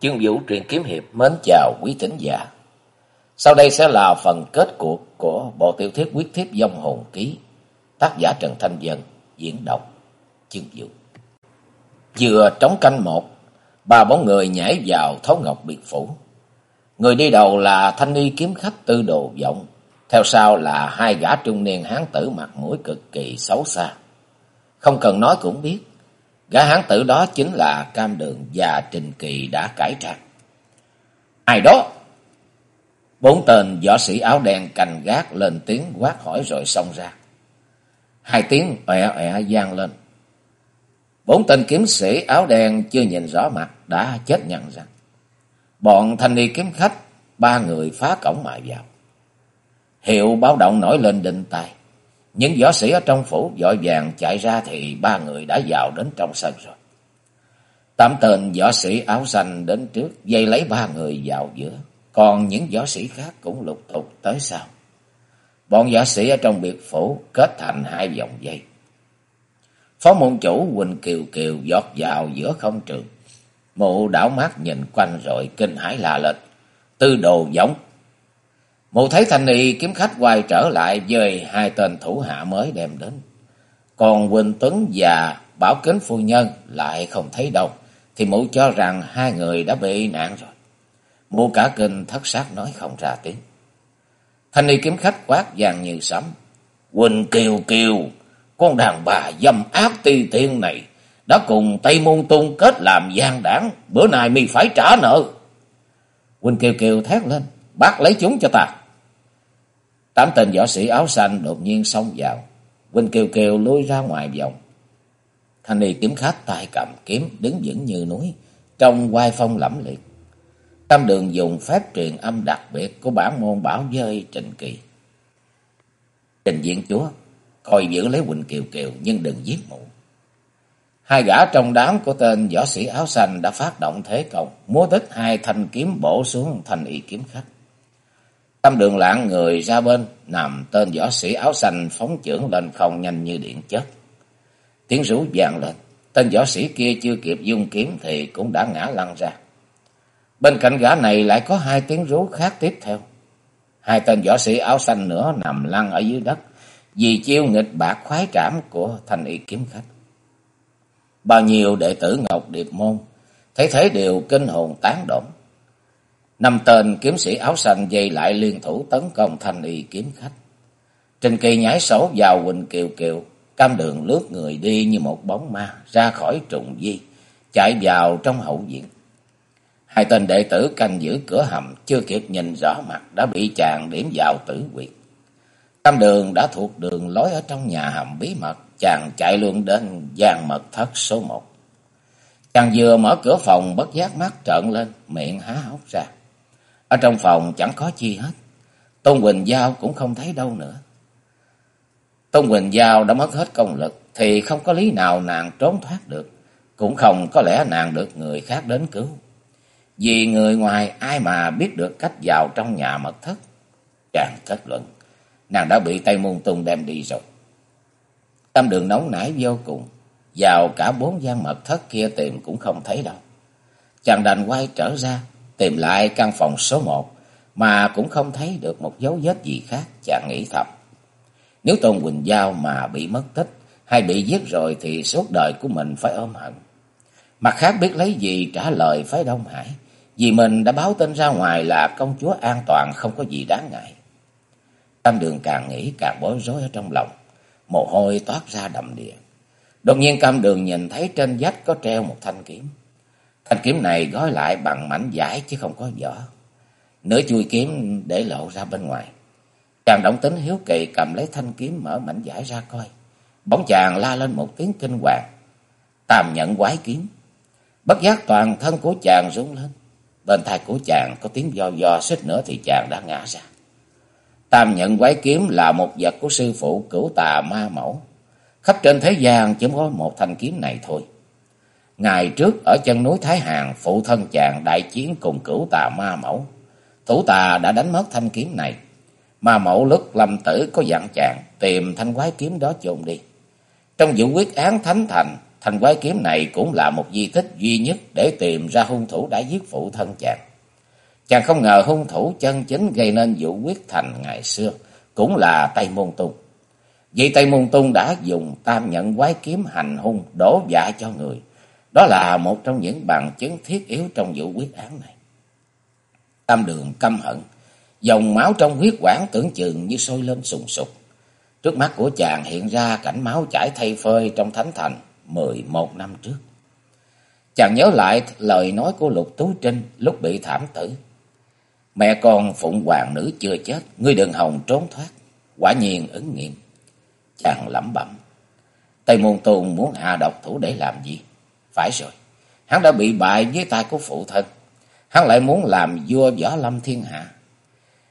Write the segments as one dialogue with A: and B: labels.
A: Chương Vũ truyền kiếm hiệp mến chào quý thính giả. Sau đây sẽ là phần kết cuộc của bộ tiểu thuyết quyết thiếp dông hồn ký, tác giả Trần Thanh Dân, diễn đọc Chương Vũ. Vừa trống canh một, ba bóng người nhảy vào thấu ngọc biệt phủ. Người đi đầu là thanh ni kiếm khách tư đồ vọng, theo sau là hai gã trung niên hán tử mặt mũi cực kỳ xấu xa. Không cần nói cũng biết, Gã hán tử đó chính là Cam Đường và Trình Kỳ đã cải trang. Ai đó? Bốn tên võ sĩ áo đen cành gác lên tiếng quát hỏi rồi xông ra. Hai tiếng ọe ọe gian lên. Bốn tên kiếm sĩ áo đen chưa nhìn rõ mặt đã chết nhận rằng. Bọn thanh niên kiếm khách, ba người phá cổng mà vào. Hiệu báo động nổi lên đinh tay. Những võ sĩ ở trong phủ vội vàng chạy ra thì ba người đã vào đến trong sân rồi. Tám tên võ sĩ áo xanh đến trước, dây lấy ba người vào giữa. Còn những võ sĩ khác cũng lục tục tới sau. Bọn võ sĩ ở trong biệt phủ kết thành hai vòng dây. Phó môn chủ Quỳnh Kiều Kiều giọt vào giữa không trường. Mụ đảo mắt nhìn quanh rồi kinh hãi la lên. Tư đồ giống Mụ thấy thanh y kiếm khách quay trở lại với hai tên thủ hạ mới đem đến. Còn Quỳnh Tuấn và Bảo Kính Phu Nhân lại không thấy đâu. Thì mụ cho rằng hai người đã bị nạn rồi. Mụ cả kinh thất xác nói không ra tiếng. Thanh y kiếm khách quát vàng như sấm. Quỳnh Kiều Kiều, con đàn bà dâm ác ti tiên này đã cùng Tây Môn Tung kết làm gian đảng. Bữa nay mi phải trả nợ. Quỳnh Kiều Kiều thét lên. Bắt lấy chúng cho ta. Tám tên võ sĩ áo xanh đột nhiên xông vào. Quỳnh Kiều Kiều lôi ra ngoài vòng. Thanh y kiếm khách tay cầm kiếm đứng vững như núi. Trong quai phong lẫm liệt. Tam đường dùng phép truyền âm đặc biệt của bản môn bảo dơi Trình Kỳ. Trình diện chúa, coi giữ lấy Quỳnh Kiều Kiều nhưng đừng giết mụ. Hai gã trong đám của tên võ sĩ áo xanh đã phát động thế công, múa tích hai thanh kiếm bổ xuống thành y kiếm khách. Tâm đường lạng người ra bên, nằm tên võ sĩ áo xanh phóng trưởng lên không nhanh như điện chớp. Tiếng rú vang lên, tên võ sĩ kia chưa kịp dung kiếm thì cũng đã ngã lăn ra. Bên cạnh gã này lại có hai tiếng rú khác tiếp theo. Hai tên võ sĩ áo xanh nữa nằm lăn ở dưới đất, vì chiêu nghịch bạc khoái trảm của thanh y kiếm khách. Bao nhiêu đệ tử Ngọc Điệp Môn, thấy thế đều kinh hồn tán động. Năm tên kiếm sĩ áo xanh dây lại liên thủ tấn công thanh y kiếm khách. Trình kỳ nhảy sổ vào huỳnh Kiều Kiều, cam đường lướt người đi như một bóng ma ra khỏi trùng di, chạy vào trong hậu viện. Hai tên đệ tử canh giữ cửa hầm chưa kịp nhìn rõ mặt đã bị chàng điểm vào tử quyệt. Cam đường đã thuộc đường lối ở trong nhà hầm bí mật, chàng chạy luôn đến gian mật thất số một. Chàng vừa mở cửa phòng bất giác mắt trợn lên, miệng há hốc ra. Ở trong phòng chẳng có chi hết. Tôn Quỳnh Giao cũng không thấy đâu nữa. Tôn Quỳnh Giao đã mất hết công lực thì không có lý nào nàng trốn thoát được. Cũng không có lẽ nàng được người khác đến cứu. Vì người ngoài ai mà biết được cách vào trong nhà mật thất. Chàng kết luận, nàng đã bị Tây Môn Tùng đem đi rồi. Tâm đường nóng nảy vô cùng, vào cả bốn gian mật thất kia tìm cũng không thấy đâu. Chàng đành quay trở ra, tìm lại căn phòng số một, mà cũng không thấy được một dấu vết gì khác, chàng nghĩ thầm. Nếu Tôn Quỳnh Giao mà bị mất tích, hay bị giết rồi thì suốt đời của mình phải ôm hận. Mặt khác biết lấy gì trả lời phái Đông Hải, vì mình đã báo tin ra ngoài là công chúa an toàn không có gì đáng ngại. Tam đường càng nghĩ càng bối rối ở trong lòng, mồ hôi toát ra đầm đìa. Đột nhiên cam đường nhìn thấy trên vách có treo một thanh kiếm. Thanh kiếm này gói lại bằng mảnh vải chứ không có vỏ. Nửa chui kiếm để lộ ra bên ngoài. Chàng động tính hiếu kỳ cầm lấy thanh kiếm mở mảnh vải ra coi. Bóng chàng la lên một tiếng kinh hoàng. Tàm nhận quái kiếm. Bất giác toàn thân của chàng rung lên. Bên tai của chàng có tiếng do do xích nữa thì chàng đã ngã ra. Tam nhận quái kiếm là một vật của sư phụ cửu tà ma mẫu. Khắp trên thế gian chỉ có một thanh kiếm này thôi. Ngày trước ở chân núi Thái Hàn, phụ thân chàng đại chiến cùng cửu tà ma mẫu. Thủ tà đã đánh mất thanh kiếm này. Ma mẫu lúc lâm tử có dặn chàng tìm thanh quái kiếm đó chôn đi. Trong vụ quyết án thánh thành, thanh quái kiếm này cũng là một di tích duy nhất để tìm ra hung thủ đã giết phụ thân chàng. Chàng không ngờ hung thủ chân chính gây nên vụ quyết thành ngày xưa, cũng là Tây Môn Tung. Vì Tây Môn Tung đã dùng tam nhận quái kiếm hành hung đổ dạ cho người. Đó là một trong những bằng chứng thiết yếu trong vụ quyết án này. Tam đường căm hận, dòng máu trong huyết quản tưởng chừng như sôi lên sùng sục. Trước mắt của chàng hiện ra cảnh máu chảy thay phơi trong thánh thành mười một năm trước. Chàng nhớ lại lời nói của Lục Tú Trinh lúc bị thảm tử. Mẹ con phụng hoàng nữ chưa chết, ngươi đừng hòng trốn thoát. Quả nhiên ứng nghiệm. Chàng lẩm bẩm. Tây Môn Tùng muốn hạ độc thủ để làm gì? Phải rồi, hắn đã bị bại dưới tay của phụ thân. Hắn lại muốn làm vua võ lâm thiên hạ.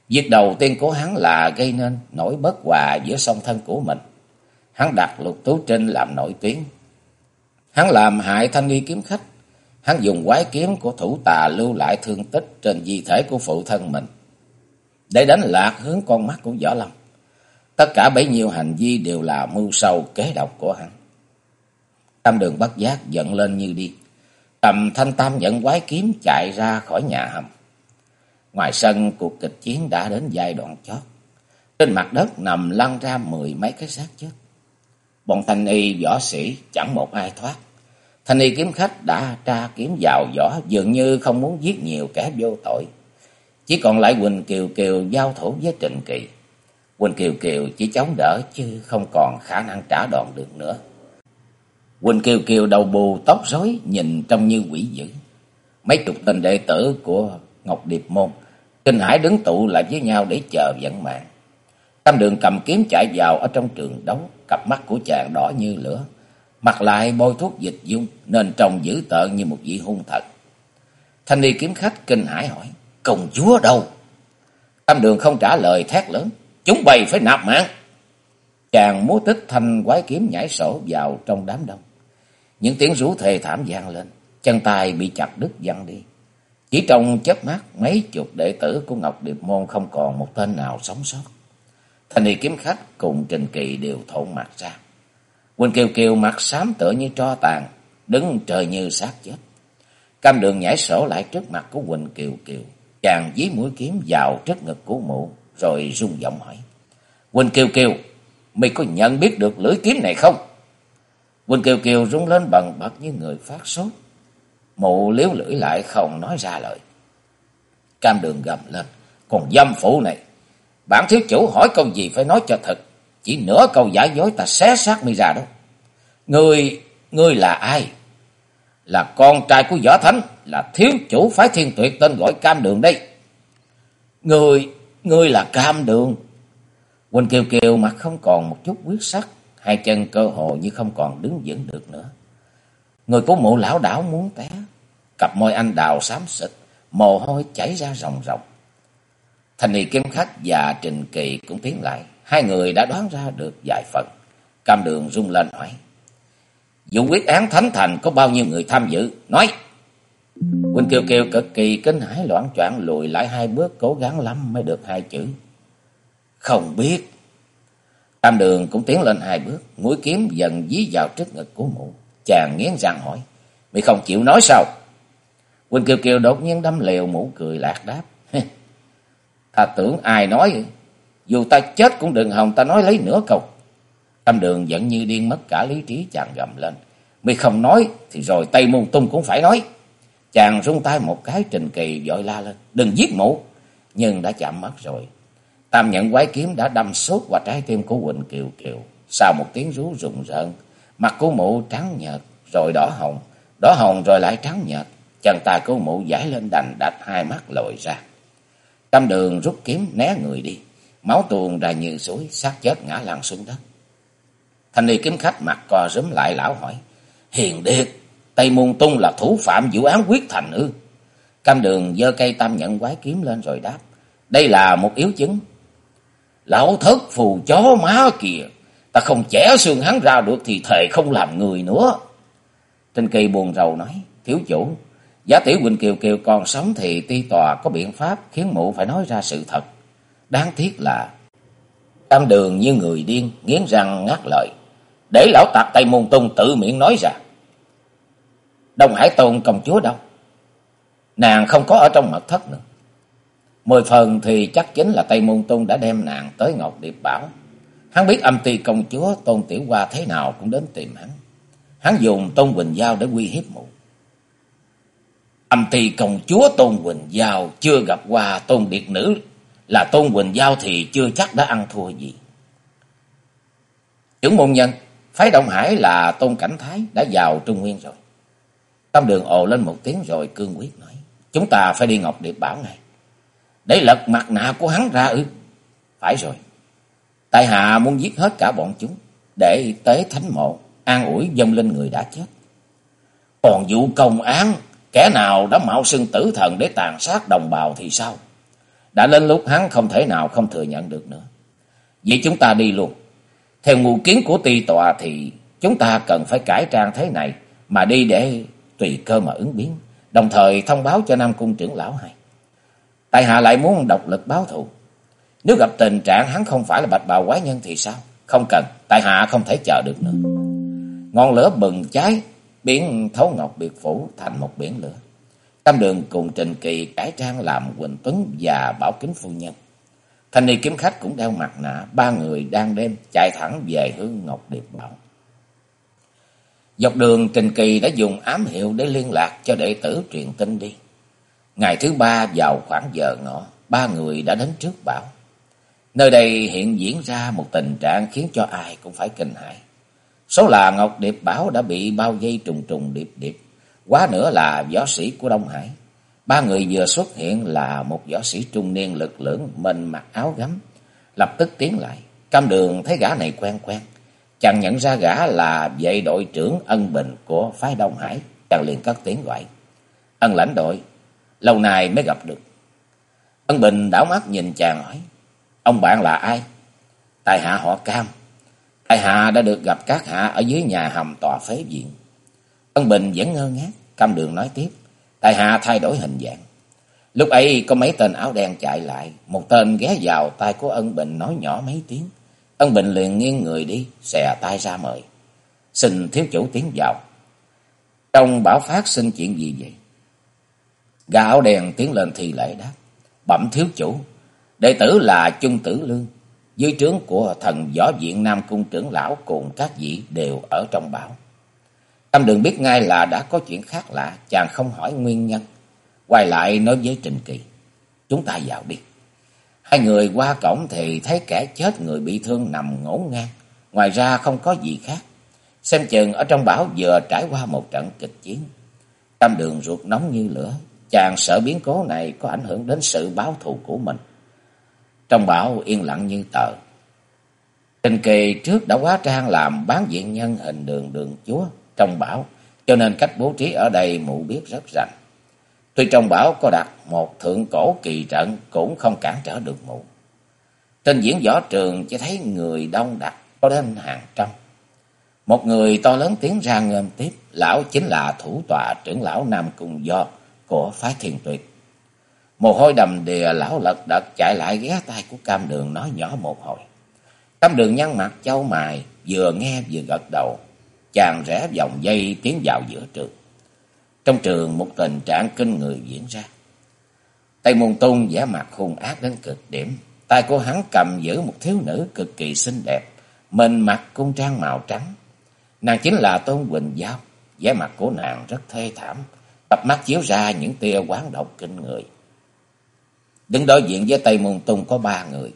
A: Việc đầu tiên của hắn là gây nên nỗi bất hòa giữa song thân của mình. Hắn đặt Lục Tú Trinh làm nổi tiếng. Hắn làm hại thanh nghi kiếm khách. Hắn dùng quái kiếm của thủ tà lưu lại thương tích trên di thể của phụ thân mình. Để đánh lạc hướng con mắt của Võ Lâm. Tất cả bấy nhiêu hành vi đều là mưu sâu kế độc của hắn. Tam đường bắt giác giận lên như đi, Cầm thanh tam dẫn quái kiếm chạy ra khỏi nhà hầm. Ngoài sân cuộc kịch chiến đã đến giai đoạn chót. Trên mặt đất nằm lăn ra mười mấy cái xác chết. Bọn thanh y võ sĩ chẳng một ai thoát. Thanh y kiếm khách đã tra kiếm vào võ dường như không muốn giết nhiều kẻ vô tội. Chỉ còn lại Quỳnh Kiều Kiều giao thủ với Trịnh Kỳ. Quỳnh Kiều Kiều chỉ chống đỡ chứ không còn khả năng trả đòn được nữa. Quỳnh Kiều Kiều đầu bù tóc rối nhìn trông như quỷ dữ. Mấy chục tên đệ tử của Ngọc Điệp Môn kinh hải đứng tụ lại với nhau để chờ vận mạng. Tam đường cầm kiếm chạy vào ở trong trường đấu, cặp mắt của chàng đỏ như lửa. Mặt lại bôi thuốc dịch dung nên trông dữ tợn như một vị hung thật. Thanh ni kiếm khách kinh hải hỏi, công chúa đâu? Tam đường không trả lời thét lớn, chúng bày phải nạp mạng. Chàng múa tích thanh quái kiếm nhảy sổ vào trong đám đông. Những tiếng rú thề thảm vang lên, chân tay bị chặt đứt văng đi. Chỉ trong chớp mắt, mấy chục đệ tử của Ngọc Điệp Môn không còn một tên nào sống sót. thành y kiếm khách cùng Trình Kỳ đều thổn mặt ra. Quỳnh Kiều Kiều mặt xám tựa như tro tàn, đứng trời như xác chết. Cam đường nhảy sổ lại trước mặt của Quỳnh Kiều Kiều. Chàng dí mũi kiếm vào trước ngực của mụ, rồi rung giọng hỏi. Quỳnh Kiều Kiều, mày có nhận biết được lưỡi kiếm này không? Quỳnh Kiều Kiều rung lên bần bật như người phát sốt. Mụ liếu lưỡi lại không nói ra lời. Cam đường gầm lên. Còn dâm phụ này. Bản thiếu chủ hỏi câu gì phải nói cho thật. Chỉ nửa câu giả dối ta xé xác mi ra đó. Người người là ai? Là con trai của võ thánh. Là thiếu chủ phái thiên tuyệt tên gọi cam đường đây. Người người là cam đường. Quỳnh Kiều Kiều mặt không còn một chút quyết sắc. Hai chân cơ hồ như không còn đứng vững được nữa. Người của mụ lão đảo muốn té. Cặp môi anh đào xám xịt, mồ hôi chảy ra ròng ròng. Thành ni kiếm khách và Trình Kỳ cũng tiến lại. Hai người đã đoán ra được vài phần. Cam đường rung lên hỏi. Vụ quyết án thánh thành có bao nhiêu người tham dự? Nói! Quỳnh Kiều Kiều cực kỳ kinh hãi loạn choạng lùi lại hai bước cố gắng lắm mới được hai chữ. Không biết. Tam đường cũng tiến lên hai bước, mũi kiếm dần dí vào trước ngực của mụ. Chàng nghiến răng hỏi, mày không chịu nói sao? Quỳnh Kiều Kiều đột nhiên đâm liều mũ cười lạc đáp. Ta tưởng ai nói, dù ta chết cũng đừng hòng ta nói lấy nửa câu. Tam đường vẫn như điên mất cả lý trí chàng gầm lên. Mày không nói thì rồi Tây Môn Tung cũng phải nói. Chàng rung tay một cái trình kỳ vội la lên. Đừng giết mụ. Nhưng đã chạm mất rồi. Tam nhận quái kiếm đã đâm sốt vào trái tim của Quỳnh Kiều Kiều. Sau một tiếng rú rùng rợn. Mặt của mụ trắng nhợt rồi đỏ hồng. Đỏ hồng rồi lại trắng nhợt. Chân tay của mụ giải lên đành đạch hai mắt lồi ra. Tam đường rút kiếm né người đi. Máu tuôn ra như suối, xác chết ngã lăn xuống đất. Thanh ni kiếm khách mặt co rúm lại lão hỏi. Hiền điệt, Tây Môn Tung là thủ phạm vụ án quyết thành ư. Cam đường giơ cây tam nhận quái kiếm lên rồi đáp. Đây là một yếu chứng. Lão thất phù chó má kìa. Ta không chẻ xương hắn ra được thì thề không làm người nữa. Tinh kỳ buồn rầu nói. Thiếu chủ, Giá tiểu Quỳnh Kiều Kiều còn sống thì ti tòa có biện pháp khiến mụ phải nói ra sự thật. Đáng tiếc là Tam đường như người điên, nghiến răng ngắt lời. Để lão tạc tay Môn Tung tự miệng nói ra. Đông Hải Tôn công chúa đâu? Nàng không có ở trong mật thất nữa. Mười phần thì chắc chính là Tây Môn Tôn đã đem nàng tới Ngọc Điệp Bảo. Hắn biết âm ti công chúa Tôn Tiểu Hoa thế nào cũng đến tìm hắn. Hắn dùng Tôn Quỳnh Giao để uy hiếp mụ. Âm ti công chúa Tôn Quỳnh Giao chưa gặp qua Tôn Điệt Nữ là Tôn Quỳnh Giao thì chưa chắc đã ăn thua gì. Trưởng môn nhân, phái Đông Hải là Tôn Cảnh Thái đã vào Trung Nguyên rồi. Tâm đường ồ lên một tiếng rồi cương quyết nói. Chúng ta phải đi Ngọc Điệp Bảo ngay. Để lật mặt nạ của hắn ra ư. Phải rồi. Tại hạ muốn giết hết cả bọn chúng. Để tế thánh mộ. An ủi dâng lên người đã chết. Còn vụ công án. Kẻ nào đã mạo xưng tử thần để tàn sát đồng bào thì sao? Đã lên lúc hắn không thể nào không thừa nhận được nữa. Vậy chúng ta đi luôn. Theo ngụ kiến của ti tọa thì chúng ta cần phải cải trang thế này mà đi để tùy cơ mà ứng biến, đồng thời thông báo cho Nam Cung trưởng lão hay. Tại hạ lại muốn độc lực báo thù. Nếu gặp tình trạng hắn không phải là bạch bào quái nhân thì sao? Không cần, tại hạ không thể chờ được nữa. Ngọn lửa bừng cháy, biển thấu ngọc biệt phủ thành một biển lửa. Tam đường cùng Trình Kỳ cải trang làm Quỳnh Tuấn và Bảo Kính Phu Nhân. Thanh ni kiếm khách cũng đeo mặt nạ, ba người đang đêm chạy thẳng về hướng Ngọc Điệp Bảo. Dọc đường Trình Kỳ đã dùng ám hiệu để liên lạc cho đệ tử truyền tin đi. Ngày thứ ba vào khoảng giờ ngọ, ba người đã đến trước bảo. Nơi đây hiện diễn ra một tình trạng khiến cho ai cũng phải kinh hãi. Số là Ngọc Điệp Bảo đã bị bao dây trùng trùng điệp điệp. Quá nữa là võ sĩ của Đông Hải. Ba người vừa xuất hiện là một võ sĩ trung niên lực lưỡng mình mặc áo gấm. Lập tức tiến lại. Cam đường thấy gã này quen quen. Chàng nhận ra gã là vệ đội trưởng ân bình của phái Đông Hải. Chàng liền cất tiếng gọi. Ân lãnh đội, lâu nay mới gặp được. Ân bình đảo mắt nhìn chàng hỏi. Ông bạn là ai? Tài hạ họ cam. Tài hạ đã được gặp các hạ ở dưới nhà hầm tòa phế viện. Ân bình vẫn ngơ ngác. Cam đường nói tiếp. Tài hạ thay đổi hình dạng. Lúc ấy có mấy tên áo đen chạy lại. Một tên ghé vào tay của ân bình nói nhỏ mấy tiếng. Ân Bình liền nghiêng người đi, xè tay ra mời. Xin thiếu chủ tiến vào. Trong bảo phát xin chuyện gì vậy? Gà áo đèn tiến lên thì lễ đáp. Bẩm thiếu chủ, đệ tử là Trung Tử Lương. Dưới trướng của thần võ viện Nam Cung trưởng lão cùng các vị đều ở trong bảo. Tâm đường biết ngay là đã có chuyện khác lạ, chàng không hỏi nguyên nhân. Quay lại nói với Trình Kỳ. Chúng ta vào đi. Hai người qua cổng thì thấy kẻ chết người bị thương nằm ngổn ngang. Ngoài ra không có gì khác. Xem chừng ở trong bảo vừa trải qua một trận kịch chiến. Tam đường ruột nóng như lửa. Chàng sợ biến cố này có ảnh hưởng đến sự báo thù của mình. Trong bảo yên lặng như tờ. Trình kỳ trước đã quá trang làm bán diện nhân hình đường đường chúa trong bảo. Cho nên cách bố trí ở đây mụ biết rất rành. Tuy trong bảo có đặt một thượng cổ kỳ trận cũng không cản trở được mụ. Trên diễn võ trường chỉ thấy người đông đặc có đến hàng trăm. Một người to lớn tiến ra ngơm tiếp, lão chính là thủ tọa trưởng lão Nam Cung Do của phái thiền tuyệt. Mồ hôi đầm đìa lão lật đật chạy lại ghé tay của cam đường nói nhỏ một hồi. Cam đường nhăn mặt châu mài, vừa nghe vừa gật đầu. Chàng rẽ vòng dây tiến vào giữa trường. Trong trường một tình trạng kinh người diễn ra. Tây Môn Tung giả mặt hung ác đến cực điểm. Tay của hắn cầm giữ một thiếu nữ cực kỳ xinh đẹp. Mình mặc cung trang màu trắng. Nàng chính là Tôn Quỳnh Giao. vẻ mặt của nàng rất thê thảm. Cặp mắt chiếu ra những tia quán độc kinh người. Đứng đối diện với Tây Môn Tung có ba người.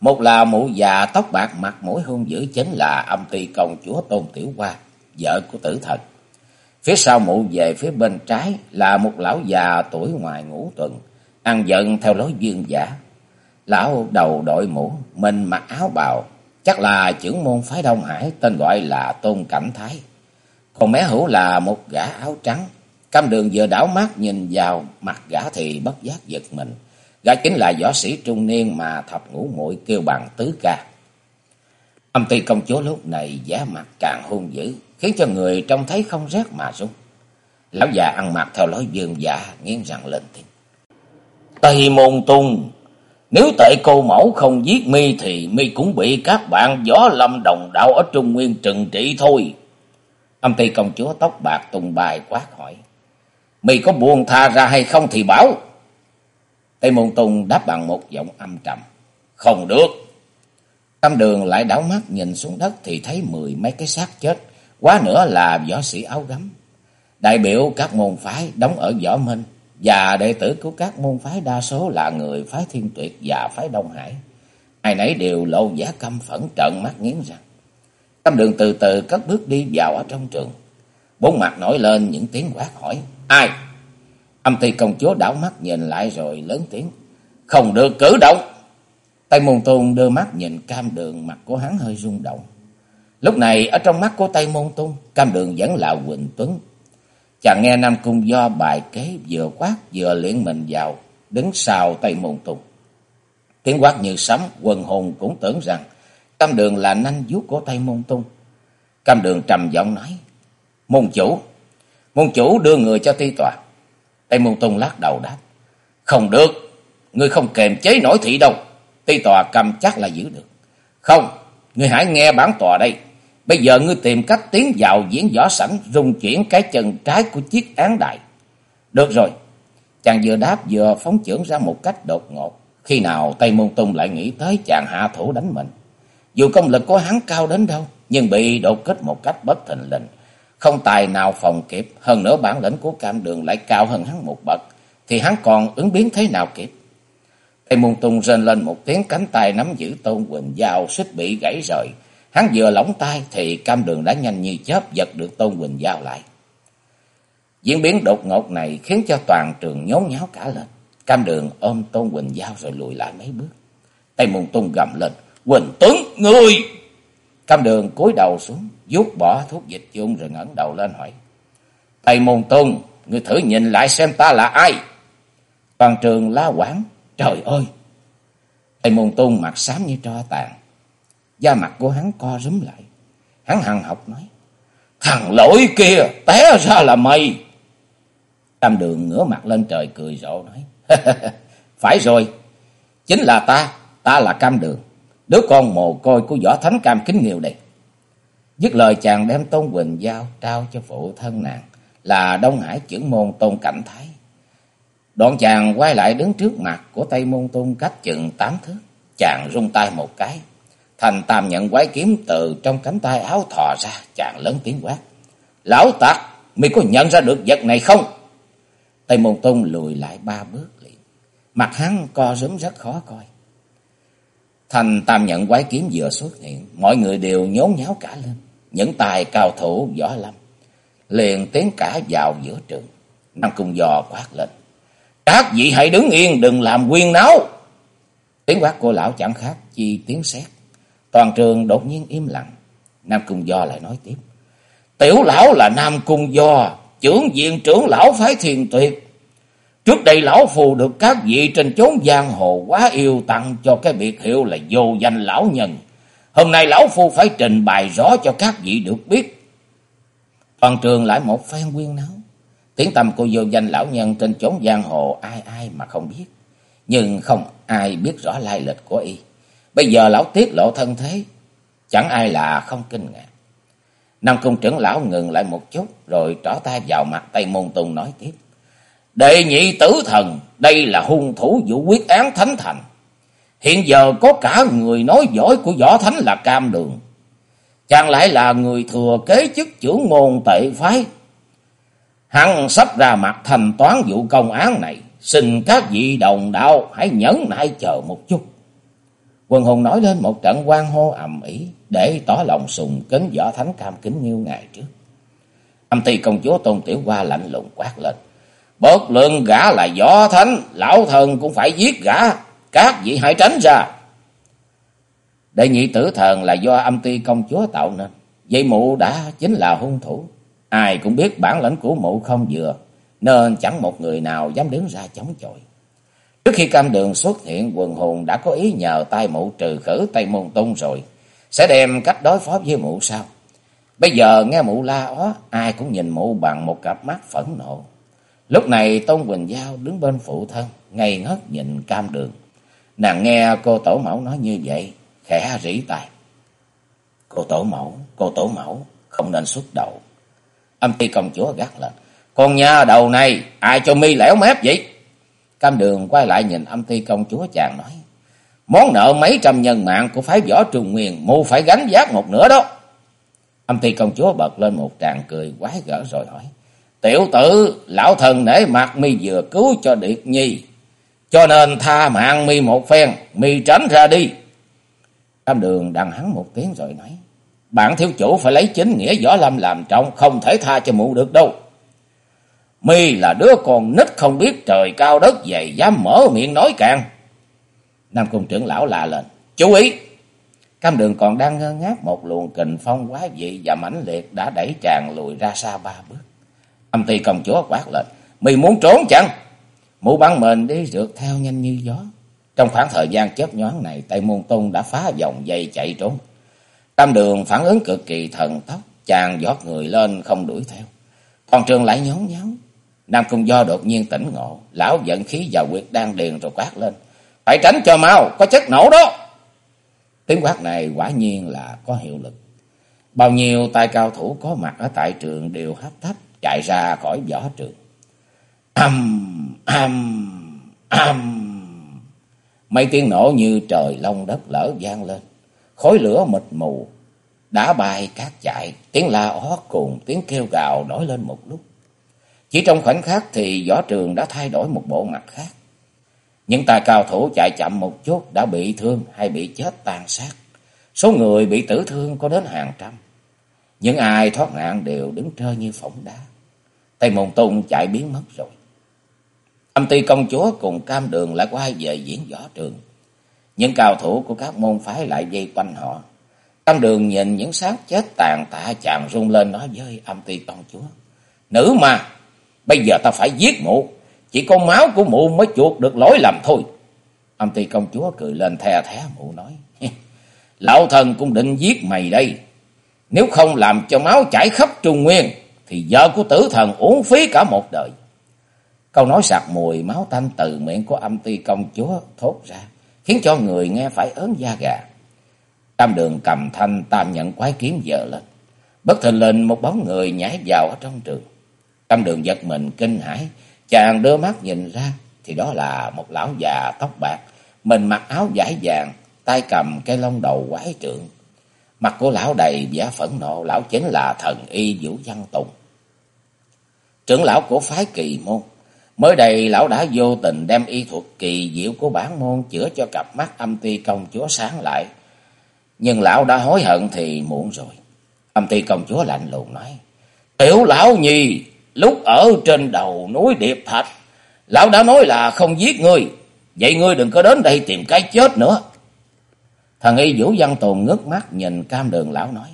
A: Một là mụ già tóc bạc mặt mũi hung dữ chính là âm ty công chúa Tôn Tiểu Hoa, vợ của tử thần. Phía sau mụ về phía bên trái là một lão già tuổi ngoài ngũ tuần, ăn giận theo lối dương giả. Lão đầu đội mũ, mình mặc áo bào, chắc là trưởng môn phái Đông Hải, tên gọi là Tôn Cảnh Thái. Còn mé hữu là một gã áo trắng, cam đường vừa đảo mắt nhìn vào mặt gã thì bất giác giật mình. Gã chính là võ sĩ trung niên mà thập ngũ muội kêu bằng tứ ca. Âm ty công chúa lúc này giá mặt càng hung dữ, khiến cho người trông thấy không rét mà run. Lão già ăn mặc theo lối dương giả, nghiến răng lên tiếng. Tây môn tung, nếu tệ cô mẫu không giết mi thì mi cũng bị các bạn gió lâm đồng đạo ở Trung Nguyên trừng trị thôi. Âm ty công chúa tóc bạc tung bài quát hỏi. Mày có buông tha ra hay không thì bảo. Tây Môn Tùng đáp bằng một giọng âm trầm. Không được. Tam đường lại đảo mắt nhìn xuống đất thì thấy mười mấy cái xác chết. Quá nữa là võ sĩ áo gấm. Đại biểu các môn phái đóng ở Võ Minh. Và đệ tử của các môn phái đa số là người phái Thiên Tuyệt và phái Đông Hải. Ai nấy đều lộ giả căm phẫn, trợn mắt nghiến răng. Tam đường từ từ cất bước đi vào ở trong trường. Bốn mặt nổi lên những tiếng quát hỏi. Ai? Âm ty công chúa đảo mắt nhìn lại rồi lớn tiếng. Không được cử động. Tây Môn Tôn đưa mắt nhìn cam đường mặt của hắn hơi rung động. Lúc này ở trong mắt của Tây Môn Tôn, cam đường vẫn là Quỳnh Tuấn. Chàng nghe Nam Cung do bài kế vừa quát vừa luyện mình vào, đứng sau Tây Môn Tôn. Tiếng quát như sấm, quần hồn cũng tưởng rằng cam đường là nanh vuốt của Tây Môn Tôn. Cam đường trầm giọng nói, Môn chủ, môn chủ đưa người cho ti tòa. Tây Môn Tôn lắc đầu đáp, Không được, ngươi không kềm chế nổi thị đâu. Ti tòa cầm chắc là giữ được. Không, ngươi hãy nghe bản tòa đây. Bây giờ ngươi tìm cách tiến vào diễn võ sảnh, rung chuyển cái chân trái của chiếc án đại. Được rồi. Chàng vừa đáp vừa phóng trưởng ra một cách đột ngột. Khi nào Tây Môn Tung lại nghĩ tới chàng hạ thủ đánh mình. Dù công lực của hắn cao đến đâu, nhưng bị đột kích một cách bất thình lình. Không tài nào phòng kịp, hơn nữa bản lĩnh của cam đường lại cao hơn hắn một bậc. Thì hắn còn ứng biến thế nào kịp? Tây Môn Tung rên lên một tiếng cánh tay nắm giữ Tôn Quỳnh Giao xích bị gãy rời. Hắn vừa lỏng tay thì cam đường đã nhanh như chớp giật được Tôn Quỳnh Giao lại. Diễn biến đột ngột này khiến cho toàn trường nhốn nháo cả lên. Cam đường ôm Tôn Quỳnh Giao rồi lùi lại mấy bước. Tây Môn Tung gầm lên. Quỳnh Tuấn, ngươi! Cam đường cúi đầu xuống, rút bỏ thuốc dịch chung rồi ngẩng đầu lên hỏi. Tây Môn Tung, ngươi thử nhìn lại xem ta là ai? Toàn trường la quảng Trời ơi! Tây Môn Tung mặt xám như tro tàn. Da mặt của hắn co rúm lại. Hắn hằng học nói. Thằng lỗi kia té ra là mày. Tam đường ngửa mặt lên trời cười rộ nói. Phải rồi. Chính là ta. Ta là Cam Đường. Đứa con mồ côi của võ thánh Cam Kính Nghiêu đây. Dứt lời chàng đem Tôn Quỳnh Giao trao cho phụ thân nàng. Là Đông Hải trưởng môn Tôn Cảnh Thái. Đoạn chàng quay lại đứng trước mặt của Tây Môn Tôn cách chừng tám thước. Chàng rung tay một cái. Thành tam nhận quái kiếm từ trong cánh tay áo thò ra. Chàng lớn tiếng quát. Lão tặc, mày có nhận ra được vật này không? Tây Môn Tôn lùi lại ba bước liền. Mặt hắn co rúm rất khó coi. Thành tam nhận quái kiếm vừa xuất hiện. Mọi người đều nhốn nháo cả lên. Những tài cao thủ võ lâm. Liền tiến cả vào giữa trường. Nam Cung Giò quát lên. Các vị hãy đứng yên đừng làm quyên náo. Tiếng quát của lão chẳng khác chi tiếng sét. Toàn trường đột nhiên im lặng. Nam Cung Do lại nói tiếp. Tiểu lão là Nam Cung Do, trưởng diện trưởng lão phái thiền tuyệt. Trước đây lão phù được các vị trên chốn giang hồ quá yêu tặng cho cái biệt hiệu là vô danh lão nhân. Hôm nay lão phu phải trình bày rõ cho các vị được biết. Toàn trường lại một phen quyên náo. Tiếng tâm của vô danh lão nhân trên chốn giang hồ ai ai mà không biết. Nhưng không ai biết rõ lai lịch của y. Bây giờ lão tiết lộ thân thế. Chẳng ai là không kinh ngạc. Nam cung trưởng lão ngừng lại một chút. Rồi trỏ tay vào mặt tay Môn Tùng nói tiếp. Đệ nhị tử thần. Đây là hung thủ vụ quyết án thánh thành. Hiện giờ có cả người nói giỏi của võ thánh là cam đường. Chàng lại là người thừa kế chức trưởng ngôn tệ phái Hắn sắp ra mặt thành toán vụ công án này. Xin các vị đồng đạo hãy nhẫn nại chờ một chút. Quân hùng nói lên một trận quan hô ầm ĩ để tỏ lòng sùng kính võ thánh cam kính như ngày trước. Âm ty công chúa Tôn Tiểu Hoa lạnh lùng quát lên. Bớt lương gã là võ thánh, lão thần cũng phải giết gã. Các vị hãy tránh ra. Đệ nhị tử thần là do âm ty công chúa tạo nên. Vậy mụ đã chính là hung thủ. Ai cũng biết bản lĩnh của mụ không vừa, nên chẳng một người nào dám đứng ra chống chọi. Trước khi cam đường xuất hiện, quần hùng đã có ý nhờ tay mụ trừ khử Tây Môn Tung rồi. Sẽ đem cách đối phó với mụ sao? Bây giờ nghe mụ la ó, ai cũng nhìn mụ bằng một cặp mắt phẫn nộ. Lúc này Tôn Quỳnh Giao đứng bên phụ thân, ngây ngất nhìn cam đường. Nàng nghe cô tổ mẫu nói như vậy, khẽ rỉ tài. Cô tổ mẫu, cô tổ mẫu, không nên xuất đầu. Âm ti công chúa gắt lên. Con nha đầu này, ai cho mi lẻo mép vậy? Cam đường quay lại nhìn âm ti công chúa chàng nói. Món nợ mấy trăm nhân mạng của phái võ trùng nguyên, mu phải gánh giác một nửa đó. Âm ti công chúa bật lên một tràng cười quái gở rồi hỏi. Tiểu tử, lão thần nể mặt mi vừa cứu cho Điệt Nhi. Cho nên tha mạng mi một phen, mi tránh ra đi. Tam đường đằng hắn một tiếng rồi nói. Bạn thiếu chủ phải lấy chính nghĩa võ lâm làm trọng, không thể tha cho mụ được đâu. Mi là đứa con nít không biết trời cao đất dày, dám mở miệng nói càng. Nam cung trưởng lão lạ lên. Chú ý! Cam đường còn đang ngơ ngác một luồng kình phong quá dị và mãnh liệt đã đẩy chàng lùi ra xa ba bước. Âm ty công chúa quát lên. Mày muốn trốn chẳng? Mũ băng mền đi rượt theo nhanh như gió. Trong khoảng thời gian chớp nhoáng này, Tây Môn Tung đã phá vòng dây chạy trốn. Tam đường phản ứng cực kỳ thần tốc, chàng giót người lên không đuổi theo. còn trường lại nhốn nháo. Nam Cung Do đột nhiên tỉnh ngộ, lão giận khí vào quyệt đang điền rồi quát lên. Phải tránh cho mau, có chất nổ đó. Tiếng quát này quả nhiên là có hiệu lực. Bao nhiêu tay cao thủ có mặt ở tại trường đều hấp tấp chạy ra khỏi võ trường. Âm, âm, âm. Mấy tiếng nổ như trời long đất lở vang lên. khối lửa mịt mù, đã bay cát chạy, tiếng la ó cùng tiếng kêu gào nổi lên một lúc. Chỉ trong khoảnh khắc thì võ trường đã thay đổi một bộ mặt khác. Những tài cao thủ chạy chậm một chút đã bị thương hay bị chết tàn sát. Số người bị tử thương có đến hàng trăm. Những ai thoát nạn đều đứng trơ như phỏng đá. Tây Môn tôn chạy biến mất rồi. Âm ty công chúa cùng cam đường lại quay về diễn võ trường. Những cao thủ của các môn phái lại dây quanh họ. Cam đường nhìn những xác chết tàn tạ chàng rung lên nói với âm ty công chúa. Nữ mà, bây giờ ta phải giết mụ. Chỉ có máu của mụ mới chuột được lỗi lầm thôi. Âm ty công chúa cười lên the thé mụ nói. Lão thần cũng định giết mày đây. Nếu không làm cho máu chảy khắp Trung Nguyên thì vợ của tử thần uống phí cả một đời. Câu nói sặc mùi máu tanh từ miệng của âm ti công chúa thốt ra, khiến cho người nghe phải ớn da gà. Tam đường cầm thanh tam nhận quái kiếm vợ lên. Bất thình lình một bóng người nhảy vào ở trong trường. Tam đường giật mình kinh hãi, chàng đưa mắt nhìn ra thì đó là một lão già tóc bạc, mình mặc áo vải vàng, tay cầm cây lông đầu quái trượng. Mặt của lão đầy vẻ phẫn nộ, lão chính là thần y Vũ Văn Tùng. Trưởng lão của phái kỳ môn. Mới đây lão đã vô tình đem y thuật kỳ diệu của bản môn chữa cho cặp mắt âm ti công chúa sáng lại. Nhưng lão đã hối hận thì muộn rồi. Âm ti công chúa lạnh lùng nói. Tiểu lão nhi, lúc ở trên đầu núi Điệp Thạch, lão đã nói là không giết ngươi. Vậy ngươi đừng có đến đây tìm cái chết nữa. Thần y Vũ Văn Tồn ngước mắt nhìn cam đường lão nói.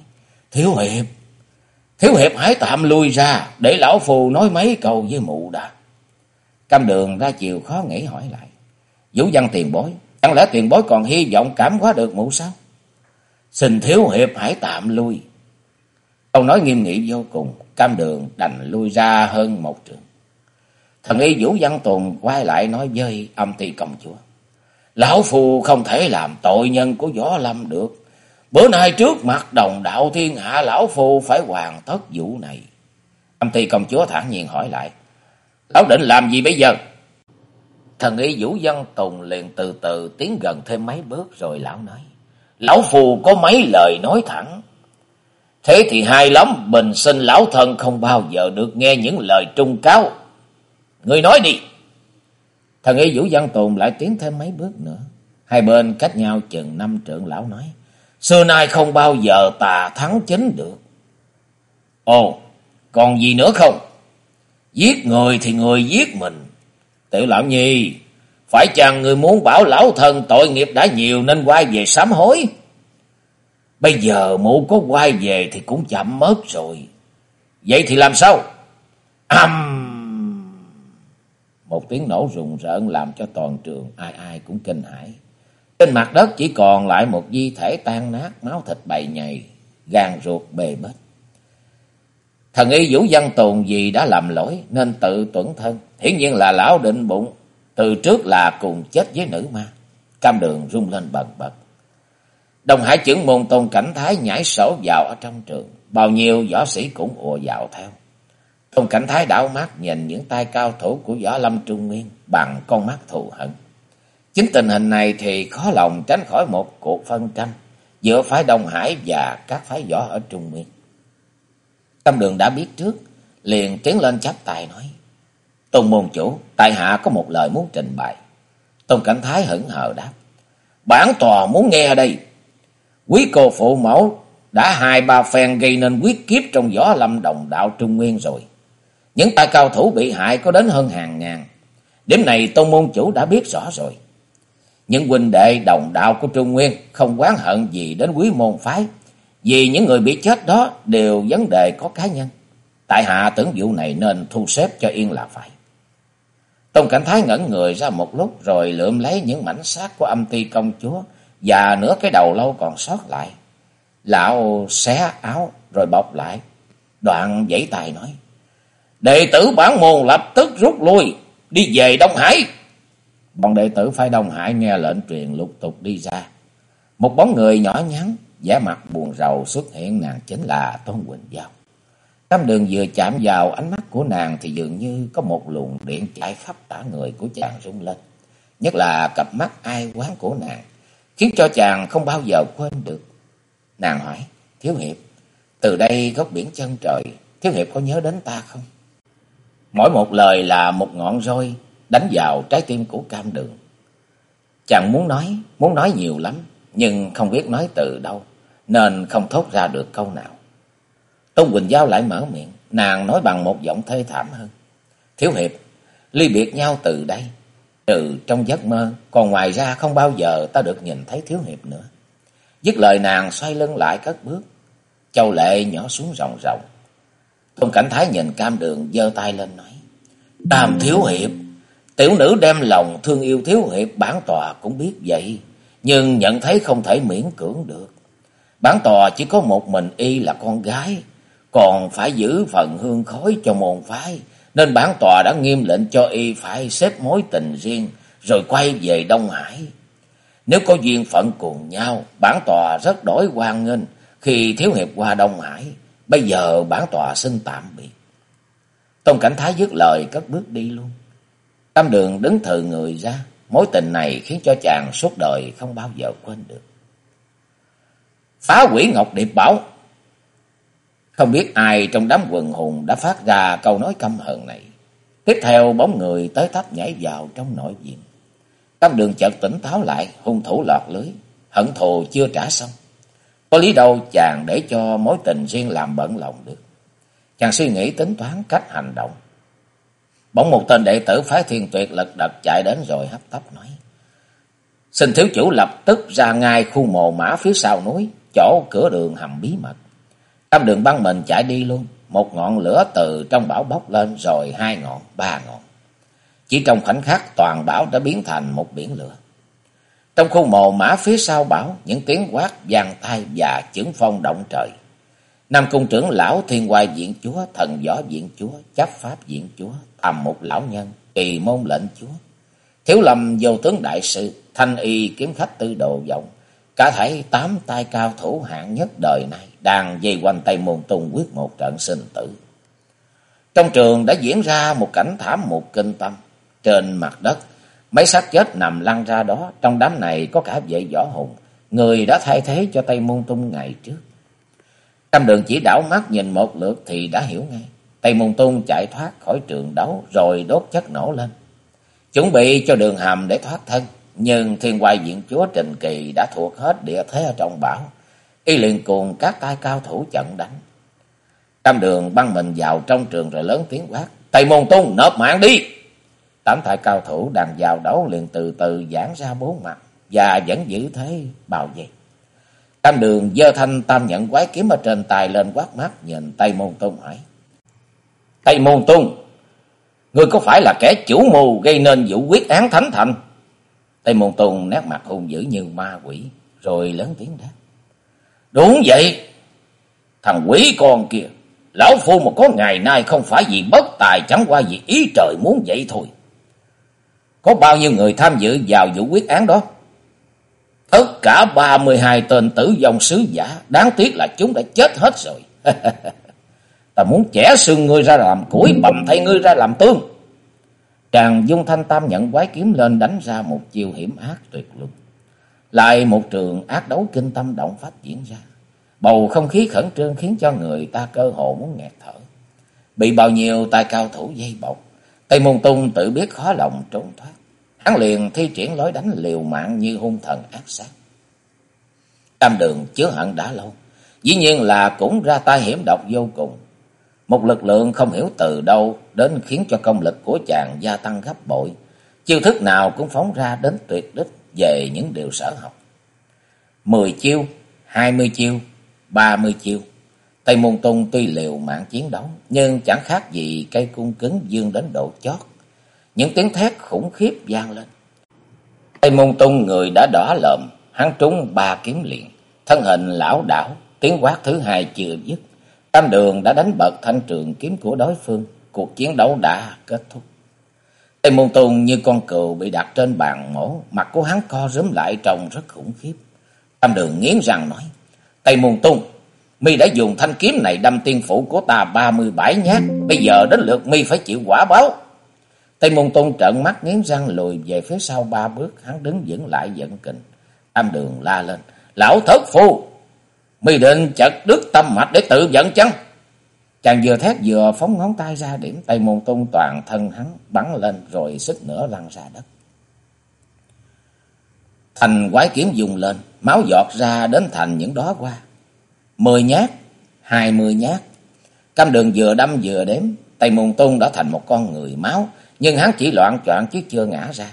A: Thiếu hiệp, thiếu hiệp hãy tạm lui ra để lão phù nói mấy câu với mụ đã. Cam đường ra chiều khó nghĩ hỏi lại. Vũ Văn tiền bối, chẳng lẽ tiền bối còn hy vọng cảm hóa được mụ sao? Xin thiếu hiệp hãy tạm lui. Câu nói nghiêm nghị vô cùng, cam đường đành lui ra hơn một trường. Thần y Vũ Văn Tùng quay lại nói với âm ty công chúa. Lão Phu không thể làm tội nhân của Võ Lâm được. Bữa nay trước mặt đồng đạo thiên hạ Lão Phu phải hoàn tất vụ này. Âm ty công chúa thản nhiên hỏi lại. Lão định làm gì bây giờ? Thần y Vũ Văn Tùng liền từ từ tiến gần thêm mấy bước rồi lão nói. Lão Phu có mấy lời nói thẳng. Thế thì hay lắm, bình sinh lão thân không bao giờ được nghe những lời trung cáo. Người nói đi. Thần y Vũ Văn Tùng lại tiến thêm mấy bước nữa. Hai bên cách nhau chừng năm trượng lão nói. Xưa nay không bao giờ tà thắng chính được. Ồ, còn gì nữa không? Giết người thì người giết mình. Tiểu lão nhi, phải chăng người muốn bảo lão thần tội nghiệp đã nhiều nên quay về sám hối? Bây giờ mụ có quay về thì cũng chậm mất rồi. Vậy thì làm sao? Âm! Một tiếng nổ rùng rợn làm cho toàn trường ai ai cũng kinh hãi. Trên mặt đất chỉ còn lại một di thể tan nát, máu thịt bầy nhầy, gan ruột bề bết. Thần y Vũ Văn Tồn vì đã làm lỗi nên tự tuẩn thân. Hiển nhiên là lão định bụng, từ trước là cùng chết với nữ ma. Cam đường rung lên bần bật. Đồng hải trưởng môn tôn cảnh thái nhảy sổ vào ở trong trường. Bao nhiêu võ sĩ cũng ùa vào theo. Tôn Cảnh Thái đảo mắt nhìn những tay cao thủ của Võ Lâm Trung Nguyên bằng con mắt thù hận. Chính tình hình này thì khó lòng tránh khỏi một cuộc phân tranh giữa phái Đông Hải và các phái võ ở Trung Nguyên. Tâm đường đã biết trước, liền tiến lên chắp tay nói. Tôn môn chủ, tại hạ có một lời muốn trình bày. Tôn Cảnh Thái hững hờ đáp. Bản tòa muốn nghe đây. Quý cô phụ mẫu đã hai ba phen gây nên quyết kiếp trong võ lâm đồng đạo Trung Nguyên rồi. Những tay cao thủ bị hại có đến hơn hàng ngàn. Điểm này tôn môn chủ đã biết rõ rồi. Những huynh đệ đồng đạo của Trung Nguyên không quán hận gì đến quý môn phái. Vì những người bị chết đó đều vấn đề có cá nhân. Tại hạ tưởng vụ này nên thu xếp cho yên là phải. Tôn Cảnh Thái ngẩn người ra một lúc rồi lượm lấy những mảnh xác của âm ti công chúa và nửa cái đầu lâu còn sót lại. Lão xé áo rồi bọc lại. Đoạn giãy tài nói. Đệ tử bản môn lập tức rút lui, đi về Đông Hải. Bọn đệ tử phải Đông Hải nghe lệnh truyền lục tục đi ra. Một bóng người nhỏ nhắn, vẻ mặt buồn rầu xuất hiện nàng chính là Tôn Quỳnh Giao. Cam đường vừa chạm vào ánh mắt của nàng thì dường như có một luồng điện chạy khắp cả người của chàng rung lên. Nhất là cặp mắt ai quán của nàng, khiến cho chàng không bao giờ quên được. Nàng hỏi, Thiếu Hiệp, từ đây góc biển chân trời, Thiếu Hiệp có nhớ đến ta không? Mỗi một lời là một ngọn roi đánh vào trái tim của cam đường. Chàng muốn nói, muốn nói nhiều lắm, nhưng không biết nói từ đâu, nên không thốt ra được câu nào. Tôn Quỳnh Giao lại mở miệng, nàng nói bằng một giọng thê thảm hơn. Thiếu hiệp, ly biệt nhau từ đây, trừ trong giấc mơ, còn ngoài ra không bao giờ ta được nhìn thấy thiếu hiệp nữa. Dứt lời nàng xoay lưng lại cất bước, châu lệ nhỏ xuống ròng ròng. Tôn Cảnh Thái nhìn cam đường giơ tay lên nói, Đàm thiếu hiệp, tiểu nữ đem lòng thương yêu thiếu hiệp bản tòa cũng biết vậy, nhưng nhận thấy không thể miễn cưỡng được. Bản tòa chỉ có một mình y là con gái, còn phải giữ phần hương khói cho môn phái, nên bản tòa đã nghiêm lệnh cho y phải xếp mối tình riêng, rồi quay về Đông Hải. Nếu có duyên phận cùng nhau, bản tòa rất đổi quan nghênh khi thiếu hiệp qua Đông Hải. Bây giờ bản tòa xin tạm biệt. Tôn Cảnh Thái dứt lời cất bước đi luôn. Tam đường đứng thừ người ra, mối tình này khiến cho chàng suốt đời không bao giờ quên được. Phá quỷ Ngọc Điệp bảo, không biết ai trong đám quần hùng đã phát ra câu nói căm hận này. Tiếp theo bóng người tới tấp nhảy vào trong nội viện. Tam đường chợt tỉnh táo lại, hung thủ lọt lưới, hận thù chưa trả xong. Có lý đâu chàng để cho mối tình riêng làm bận lòng được. Chàng suy nghĩ tính toán cách hành động. Bỗng một tên đệ tử phái thiên tuyệt lật đật chạy đến rồi hấp tấp nói. Xin thiếu chủ lập tức ra ngay khu mồ mã phía sau núi, chỗ cửa đường hầm bí mật. Tam đường băng mình chạy đi luôn. Một ngọn lửa từ trong bão bốc lên rồi hai ngọn, ba ngọn. Chỉ trong khoảnh khắc toàn bão đã biến thành một biển lửa. Trong khu mồ mã phía sau bảo những tiếng quát vang tai và chưởng phong động trời. Nam cung trưởng lão thiên hoài diện chúa, thần võ diện chúa, chấp pháp diện chúa, tầm một lão nhân, kỳ môn lệnh chúa. Thiếu lầm vô tướng đại sư, thanh y kiếm khách tư đồ vọng, cả thảy tám tay cao thủ hạng nhất đời này đang dây quanh tay Môn Tung quyết một trận sinh tử. Trong trường đã diễn ra một cảnh thảm một kinh tâm. Trên mặt đất, mấy xác chết nằm lăn ra đó, trong đám này có cả vệ võ hùng, người đã thay thế cho Tây Môn Tung ngày trước. Cam đường chỉ đảo mắt nhìn một lượt thì đã hiểu ngay. Tây Môn Tung chạy thoát khỏi trường đấu rồi đốt chất nổ lên. Chuẩn bị cho đường hầm để thoát thân. Nhưng thiên hoài diện chúa Trình Kỳ đã thuộc hết địa thế ở trong bão. Y liền cùng các tay cao thủ trận đánh. Cam đường băng mình vào trong trường rồi lớn tiếng quát. Tây môn tung nộp mạng đi. Tám thải cao thủ đang giao đấu liền từ từ giãn ra bốn mặt. Và vẫn giữ thế bào dây. Tam đường dơ thanh tam nhận quái kiếm ở trên tay lên quát mắt nhìn Tây Môn Tung hỏi. Tây Môn Tung, ngươi có phải là kẻ chủ mưu gây nên vụ quyết án thánh thành? Tây Môn Tung nét mặt hung dữ như ma quỷ, rồi lớn tiếng đáp. Đúng vậy, thằng quỷ con kia, lão phu mà có ngày nay không phải vì bất tài chẳng qua vì ý trời muốn vậy thôi. Có bao nhiêu người tham dự vào vụ quyết án đó? Tất cả ba mươi hai tên tử dòng sứ giả, đáng tiếc là chúng đã chết hết rồi. Ta muốn chẻ xương ngươi ra làm củi, bầm thay ngươi ra làm tương. Tràng dung thanh tam nhận quái kiếm lên đánh ra một chiêu hiểm ác tuyệt luân. Lại một trường ác đấu kinh tâm động phát diễn ra. Bầu không khí khẩn trương khiến cho người ta cơ hồ muốn nghẹt thở. Bị bao nhiêu tay cao thủ dây bọc. Tây Môn Tung tự biết khó lòng trốn thoát. Hắn liền thi triển lối đánh liều mạng như hung thần ác sát. Tam đường chứa hận đã lâu. Dĩ nhiên là cũng ra tay hiểm độc vô cùng. Một lực lượng không hiểu từ đâu đến khiến cho công lực của chàng gia tăng gấp bội. Chiêu thức nào cũng phóng ra đến tuyệt đích về những điều sở học. Mười chiêu, hai mươi chiêu, ba mươi chiêu. Tây Môn Tung tuy liều mạng chiến đấu, nhưng chẳng khác gì cây cung cứng dương đến độ chót. Những tiếng thét khủng khiếp vang lên. Tây Môn Tung người đã đỏ lợm, hắn trúng ba kiếm liền, thân hình lão đảo, tiếng quát thứ hai chưa dứt. Tam đường đã đánh bật thanh trường kiếm của đối phương, cuộc chiến đấu đã kết thúc. Tây Môn Tung như con cừu bị đặt trên bàn mổ, mặt của hắn co rúm lại trông rất khủng khiếp. Tam đường nghiến răng nói, Tây Môn Tung, mi đã dùng thanh kiếm này đâm tiên phủ của ta ba mươi bảy nhát, bây giờ đến lượt mi phải chịu quả báo. Tây Môn Tôn trợn mắt nghiến răng lùi về phía sau ba bước, hắn đứng vững lại giận kình. Tam đường la lên, lão thất phu, mi định chặt đứt tâm mạch để tự giận chăng? Chàng vừa thét vừa phóng ngón tay ra điểm Tây Môn Tôn toàn thân hắn bắn lên rồi xích nữa lăn ra đất. Thành quái kiếm dùng lên, máu giọt ra đến thành những đó qua. Mười nhát, hai mươi nhát. Cam đường vừa đâm vừa đếm, Tây Môn Tung đã thành một con người máu, nhưng hắn chỉ loạn choạng chứ chưa ngã ra.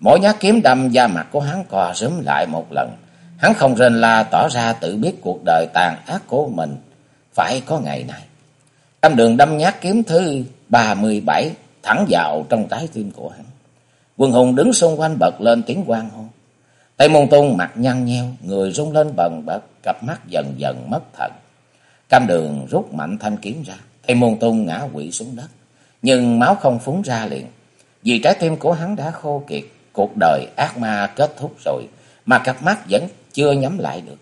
A: Mỗi nhát kiếm đâm da mặt của hắn co rúm lại một lần. Hắn không rên la tỏ ra tự biết cuộc đời tàn ác của mình phải có ngày này. Cam đường đâm nhát kiếm thứ ba mươi bảy thẳng vào trong trái tim của hắn. Quân hùng đứng xung quanh bật lên tiếng quan hô. Tây môn tung mặt nhăn nheo, người rung lên bần bật, cặp mắt dần dần mất thần. Cam đường rút mạnh thanh kiếm ra, Tây môn tung ngã quỵ xuống đất. Nhưng máu không phúng ra liền, vì trái tim của hắn đã khô kiệt, cuộc đời ác ma kết thúc rồi, mà cặp mắt vẫn chưa nhắm lại được.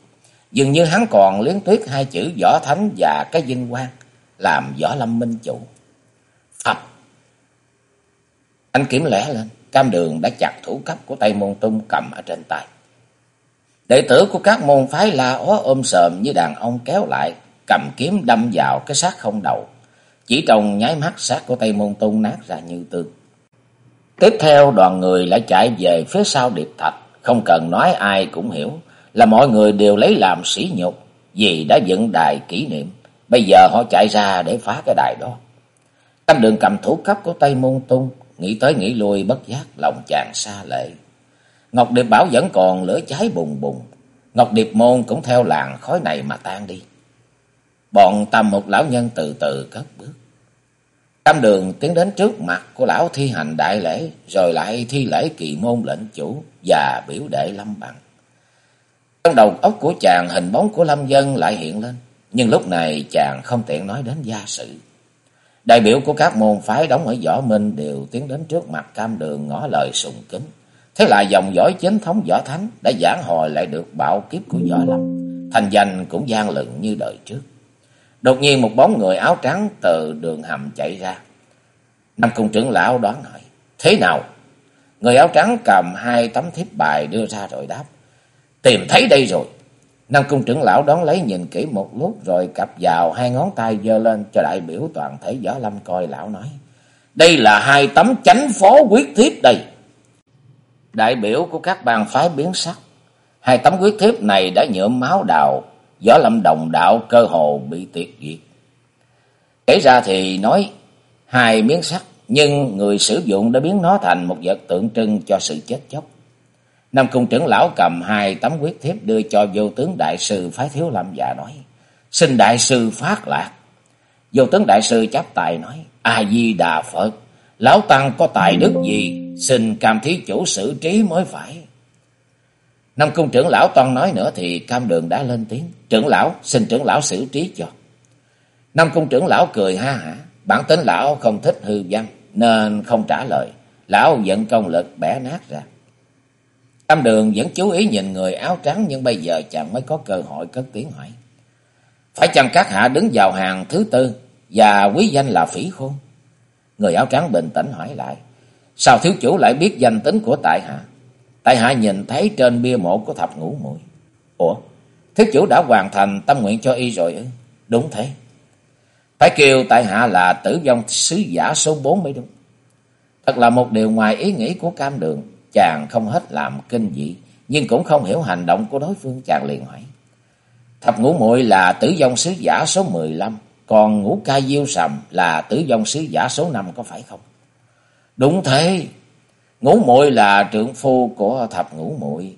A: Dường như hắn còn liếng tuyết hai chữ võ thánh và cái vinh quang làm võ lâm minh chủ. Phập! Anh kiếm lẻ lên, cam đường đã chặt thủ cấp của Tây Môn Tung cầm ở trên tay. Đệ tử của các môn phái la ó ôm sờm như đàn ông kéo lại, cầm kiếm đâm vào cái xác không đầu. Chỉ trong nháy mắt xác của Tây Môn Tung nát ra như tương. Tiếp theo đoàn người lại chạy về phía sau điệp thạch, không cần nói ai cũng hiểu là mọi người đều lấy làm sỉ nhục vì đã dựng đài kỷ niệm. Bây giờ họ chạy ra để phá cái đài đó. Cam đường cầm thủ cấp của Tây Môn Tung, nghĩ tới nghĩ lui bất giác, lòng chàng xa lệ. Ngọc Điệp Bảo vẫn còn lửa cháy bùng bùng. Ngọc Điệp Môn cũng theo làng khói này mà tan đi. Bọn tầm một lão nhân từ từ cất bước. Tam đường tiến đến trước mặt của lão thi hành đại lễ, rồi lại thi lễ kỳ môn lệnh chủ và biểu đệ lâm bằng. Trong đầu óc của chàng hình bóng của lâm dân lại hiện lên, nhưng lúc này chàng không tiện nói đến gia sự. Đại biểu của các môn phái đóng ở Võ Minh đều tiến đến trước mặt cam đường ngỏ lời sùng kính. Thế là dòng dõi chính thống võ thánh đã giảng hồi lại được bạo kiếp của võ lâm, thành danh cũng gian lừng như đời trước. Đột nhiên một bóng người áo trắng từ đường hầm chạy ra. Nam cung trưởng lão đoán hỏi, thế nào? Người áo trắng cầm hai tấm thiếp bài đưa ra rồi đáp, tìm thấy đây rồi. Nam cung trưởng lão đón lấy nhìn kỹ một lúc rồi cặp vào hai ngón tay giơ lên cho đại biểu toàn thể võ lâm coi lão nói. Đây là hai tấm chánh phó quyết thiếp đây. Đại biểu của các bang phái biến sắc. Hai tấm quyết thiếp này đã nhuộm máu đào, võ lâm đồng đạo cơ hồ bị tuyệt diệt. Kể ra thì nói hai miếng sắt, nhưng người sử dụng đã biến nó thành một vật tượng trưng cho sự chết chóc. Nam Cung trưởng lão cầm hai tấm quyết thiếp đưa cho vô tướng đại sư phái thiếu lâm và nói. Xin đại sư phát lạc. Vô tướng đại sư chắp tài nói. A-di-đà Phật. Lão Tăng có tài đức gì? Xin cam thí chủ xử trí mới phải. Nam Cung trưởng lão toàn nói nữa thì cam đường đã lên tiếng. Trưởng lão, xin trưởng lão xử trí cho. Nam Cung trưởng lão cười ha hả. Bản tính lão không thích hư văn nên không trả lời. Lão giận công lực bẻ nát ra. Tam đường vẫn chú ý nhìn người áo trắng, nhưng bây giờ chàng mới có cơ hội cất tiếng hỏi. Phải chăng các hạ đứng vào hàng thứ tư và quý danh là Phỉ Khôn. Người áo trắng bình tĩnh hỏi lại. Sao thiếu chủ lại biết danh tính của tại hạ? Tại hạ nhìn thấy trên bia mộ của thập ngũ muội Ủa? Thiếu chủ đã hoàn thành tâm nguyện cho y rồi ư? Đúng thế. Phải kêu tại hạ là tử vong sứ giả số 4 mới đúng. Thật là một điều ngoài ý nghĩ của cam đường. Chàng không hết làm kinh dị, nhưng cũng không hiểu hành động của đối phương. Chàng liền hỏi. Thập ngũ muội là tử vong sứ giả số 15, còn ngũ ca diêu sầm là tử vong sứ giả số 5 có phải không? Đúng thế. Ngũ muội là trưởng phu của thập ngũ muội.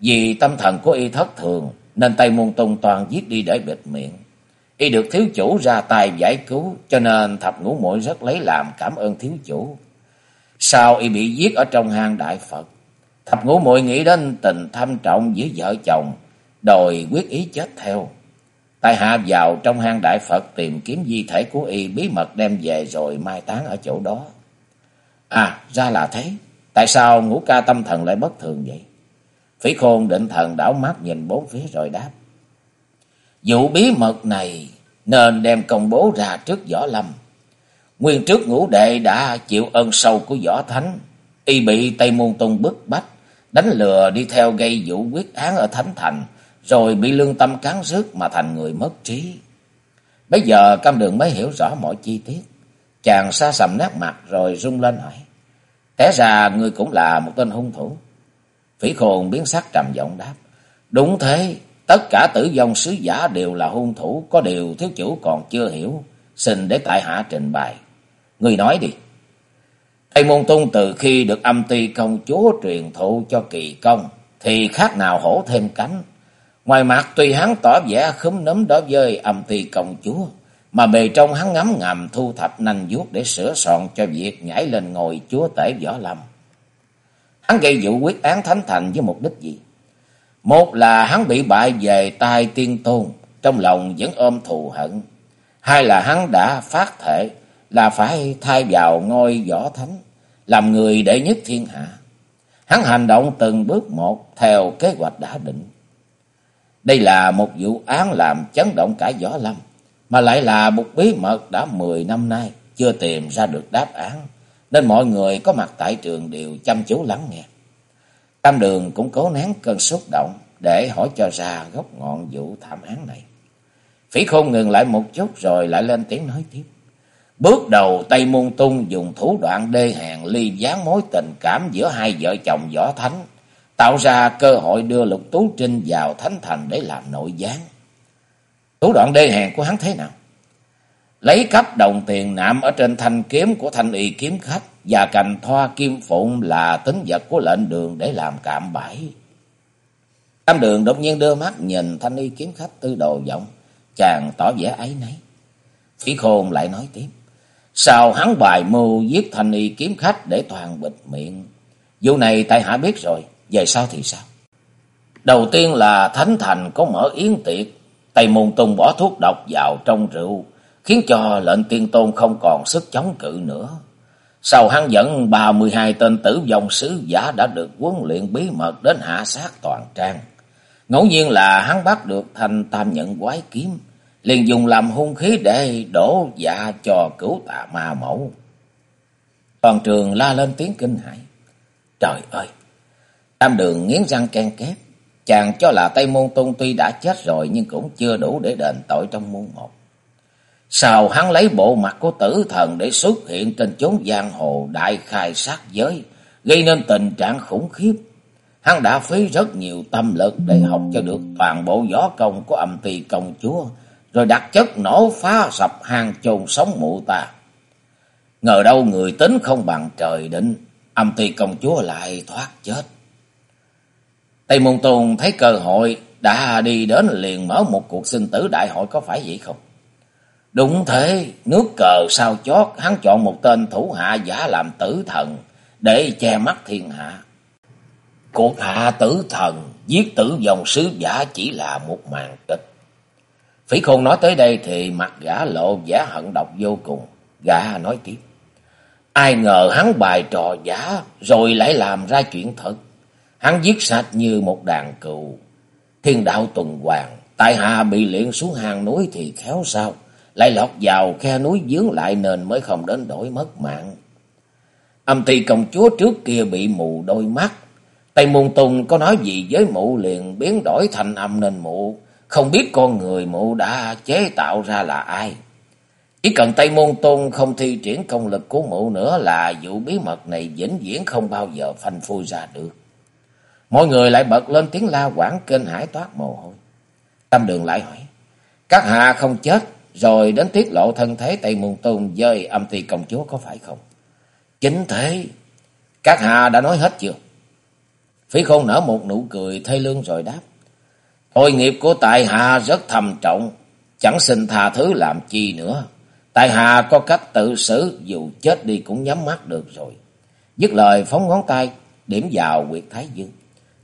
A: Vì tâm thần của y thất thường nên Tây Môn tung toàn giết đi để bịt miệng. Y được thiếu chủ ra tay giải cứu cho nên thập ngũ muội rất lấy làm cảm ơn thiếu chủ. Sau y bị giết ở trong hang đại Phật, thập ngũ muội nghĩ đến tình thâm trọng giữa vợ chồng, đòi quyết ý chết theo. Tại hạ vào trong hang đại Phật tìm kiếm di thể của y bí mật đem về rồi mai táng ở chỗ đó. À, ra là thế. Tại sao ngũ ca tâm thần lại bất thường vậy? phỉ khôn định thần đảo mắt nhìn bốn phía rồi đáp. Vụ bí mật này nên đem công bố ra trước võ lâm. Nguyên trước ngũ đệ đã chịu ơn sâu của võ thánh. Y bị Tây Môn Tông bức bách, đánh lừa đi theo gây vụ quyết án ở Thánh Thành, rồi bị lương tâm cán rứt mà thành người mất trí. Bây giờ cam đường mới hiểu rõ mọi chi tiết. Chàng xa sầm nét mặt rồi rung lên hỏi. Té ra ngươi cũng là một tên hung thủ. Phỉ khôn biến sắc trầm giọng đáp. Đúng thế, tất cả tử vong sứ giả đều là hung thủ, có điều thiếu chủ còn chưa hiểu. Xin để tại hạ trình bày. Người nói đi. Tây Môn Tung từ khi được âm ti công chúa truyền thụ cho kỳ công, thì khác nào hổ thêm cánh. Ngoài mặt tuy hắn tỏ vẻ khúm núm đối với âm ti công chúa, mà bề trong hắn ngắm ngầm thu thập nanh vuốt để sửa soạn cho việc nhảy lên ngồi chúa tể võ lâm. Hắn gây vụ quyết án thánh thành với mục đích gì? Một là hắn bị bại về tai tiên tôn, trong lòng vẫn ôm thù hận. Hai là hắn đã phát thể là phải thay vào ngôi võ thánh, làm người đệ nhất thiên hạ. Hắn hành động từng bước một theo kế hoạch đã định. Đây là một vụ án làm chấn động cả võ lâm, mà lại là một bí mật đã mười năm nay chưa tìm ra được đáp án, nên mọi người có mặt tại trường đều chăm chú lắng nghe. Tam đường cũng cố nén cơn xúc động để hỏi cho ra gốc ngọn vụ thảm án này. Phỉ khôn ngừng lại một chút rồi lại lên tiếng nói tiếp. Bước đầu Tây Môn Tung dùng thủ đoạn đê hèn ly gián mối tình cảm giữa hai vợ chồng võ thánh, tạo ra cơ hội đưa Lục Tú Trinh vào thánh thành để làm nội gián. Thủ đoạn đê hèn của hắn thế nào? Lấy cắp đồng tiền nạm ở trên thanh kiếm của thanh y kiếm khách và cành thoa kim phụng là tính vật của lệnh đường để làm cạm bẫy. Tam đường đột nhiên đưa mắt nhìn thanh y kiếm khách tư đồ giọng, chàng tỏ vẻ ấy nấy. Phí khôn lại nói tiếp. Sao hắn bài mưu giết thanh y kiếm khách để toàn bịt miệng. Vụ này tại hạ biết rồi, về sau thì sao? Đầu tiên là Thánh Thành có mở yến tiệc, Tây Môn Tùng bỏ thuốc độc vào trong rượu, khiến cho lệnh tiên tôn không còn sức chống cự nữa. Sau hắn dẫn ba mươi hai tên tử vong sứ giả đã được huấn luyện bí mật đến hạ sát toàn trang. Ngẫu nhiên là hắn bắt được thành tam nhận quái kiếm, liền dùng làm hung khí để đổ dạ cho cứu tà ma mẫu. Toàn trường la lên tiếng kinh hãi. Trời ơi! Tam đường nghiến răng ken két. Chàng cho là Tây Môn tôn tuy đã chết rồi nhưng cũng chưa đủ để đền tội trong môn một. Sao hắn lấy bộ mặt của tử thần để xuất hiện trên chốn giang hồ đại khai sát giới, gây nên tình trạng khủng khiếp. Hắn đã phí rất nhiều tâm lực để học cho được toàn bộ võ công của âm tỳ công chúa, rồi đặt chất nổ phá sập hang chôn sống mụ ta. Ngờ đâu người tính không bằng trời định, âm ty công chúa lại thoát chết. Tây Môn Tùng thấy cơ hội đã đi đến liền mở một cuộc sinh tử đại hội có phải vậy không? Đúng thế, nước cờ sao chót, hắn chọn một tên thủ hạ giả làm tử thần để che mắt thiên hạ. Cuộc hạ tử thần, giết tử dòng sứ giả chỉ là một màn kịch. Phỉ khôn nói tới đây thì mặt gã lộ giả hận độc vô cùng. Gã nói tiếp. Ai ngờ hắn bài trò giả rồi lại làm ra chuyện thật. Hắn giết sạch như một đàn cừu. Thiên đạo tuần hoàng, tại hạ bị luyện xuống hang núi thì khéo sao. lại lọt vào khe núi dướng lại nên mới không đến đổi mất mạng. Âm ty công chúa trước kia bị mù đôi mắt. Tây Môn Tùng có nói gì với mụ liền biến đổi thành âm nên mụ không biết con người mụ đã chế tạo ra là ai. Chỉ cần Tây Môn Tôn không thi triển công lực của mụ nữa là vụ bí mật này vĩnh viễn không bao giờ phanh phui ra được. Mọi người lại bật lên tiếng la quảng kinh hải toát mồ hôi. Tâm đường lại hỏi. Các hạ không chết rồi đến tiết lộ thân thế Tây Môn Tôn với âm ty công chúa có phải không? Chính thế. Các hạ đã nói hết chưa? Phí khôn nở một nụ cười thê lương rồi đáp. Tội nghiệp của tại hạ rất thầm trọng. Chẳng xin tha thứ làm chi nữa. Tại hạ có cách tự xử dù chết đi cũng nhắm mắt được rồi. Dứt lời phóng ngón tay điểm vào quyệt thái dương.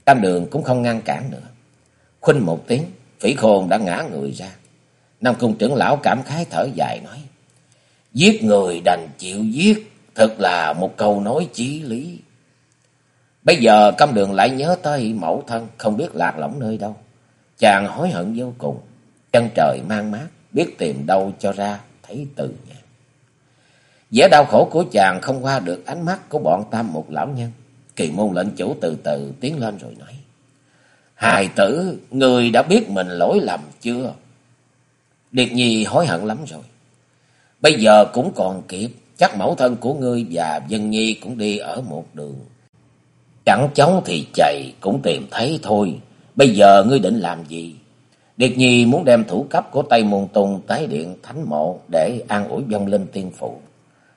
A: Tam đường cũng không ngăn cản nữa. Khuynh một tiếng, phỉ khôn đã ngã người ra. Nam cung trưởng lão cảm khái thở dài nói. Giết người đành chịu giết, thật là một câu nói chí lý. Bây giờ cam đường lại nhớ tới mẫu thân, không biết lạc lõng nơi đâu. Chàng hối hận vô cùng, chân trời mang mát, biết tìm đâu cho ra, thấy từ nhà. vẻ đau khổ của chàng không qua được ánh mắt của bọn tam một lão nhân. Kỳ môn lệnh chủ từ từ tiến lên rồi nói. Hài tử, người đã biết mình lỗi lầm chưa? Điệt Nhi hối hận lắm rồi. Bây giờ cũng còn kịp, chắc mẫu thân của ngươi và Dân Nhi cũng đi ở một đường. Chẳng chóng thì chạy cũng tìm thấy thôi. Bây giờ ngươi định làm gì? Điệt Nhi muốn đem thủ cấp của Tây Môn Tùng tái điện thánh mộ để an ủi vong linh tiên phụ.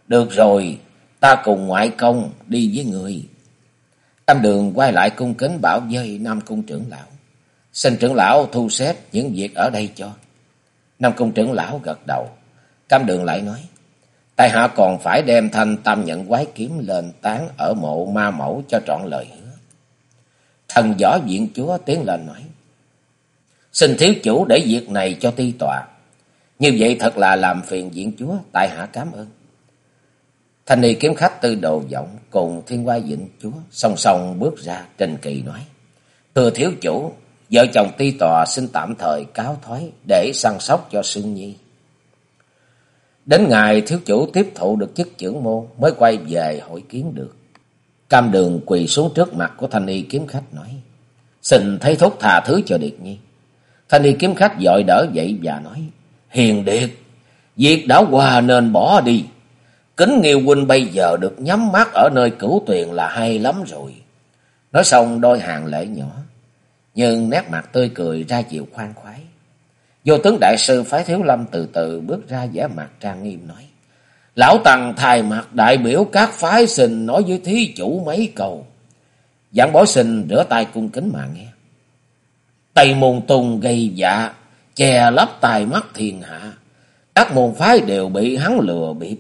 A: Được rồi, ta cùng ngoại công đi với người. Tam đường quay lại cung kính bảo với Nam Cung trưởng lão. Xin trưởng lão thu xếp những việc ở đây cho. Nam Cung trưởng lão gật đầu. Cam đường lại nói. Tại hạ còn phải đem thanh tam nhận quái kiếm lên tán ở mộ ma mẫu cho trọn lời hứa. Thần võ viện chúa tiến lên nói. Xin thiếu chủ để việc này cho ti tọa. Như vậy thật là làm phiền viện chúa, tại hạ cảm ơn. Thanh ni kiếm khách tư đồ giọng cùng thiên hoa diện chúa song song bước ra trình kỳ nói. Thưa thiếu chủ, vợ chồng ti tòa xin tạm thời cáo thoái để săn sóc cho Sương Nhi. Đến ngày thiếu chủ tiếp thụ được chức trưởng môn mới quay về hội kiến được. Cam đường quỳ xuống trước mặt của thanh y kiếm khách nói. Xin thấy thúc thà thứ cho Điệt Nhi. Thanh y kiếm khách dội đỡ dậy và nói. Hiền Điệt, việc đã qua nên bỏ đi. Kính Nghiêu huynh bây giờ được nhắm mắt ở nơi cửu tuyền là hay lắm rồi. Nói xong đôi hàng lễ nhỏ, nhưng nét mặt tươi cười ra chịu khoan khoái. Vô tướng đại sư phái thiếu lâm từ từ bước ra vẻ mặt trang nghiêm nói. Lão Tằng thay mặt đại biểu các phái sinh nói với thí chủ mấy câu. Giảng bỏ sinh rửa tay cung kính mà nghe. Tây môn tùng gây dạ, che lấp tài mắt thiên hạ. Các môn phái đều bị hắn lừa bịp.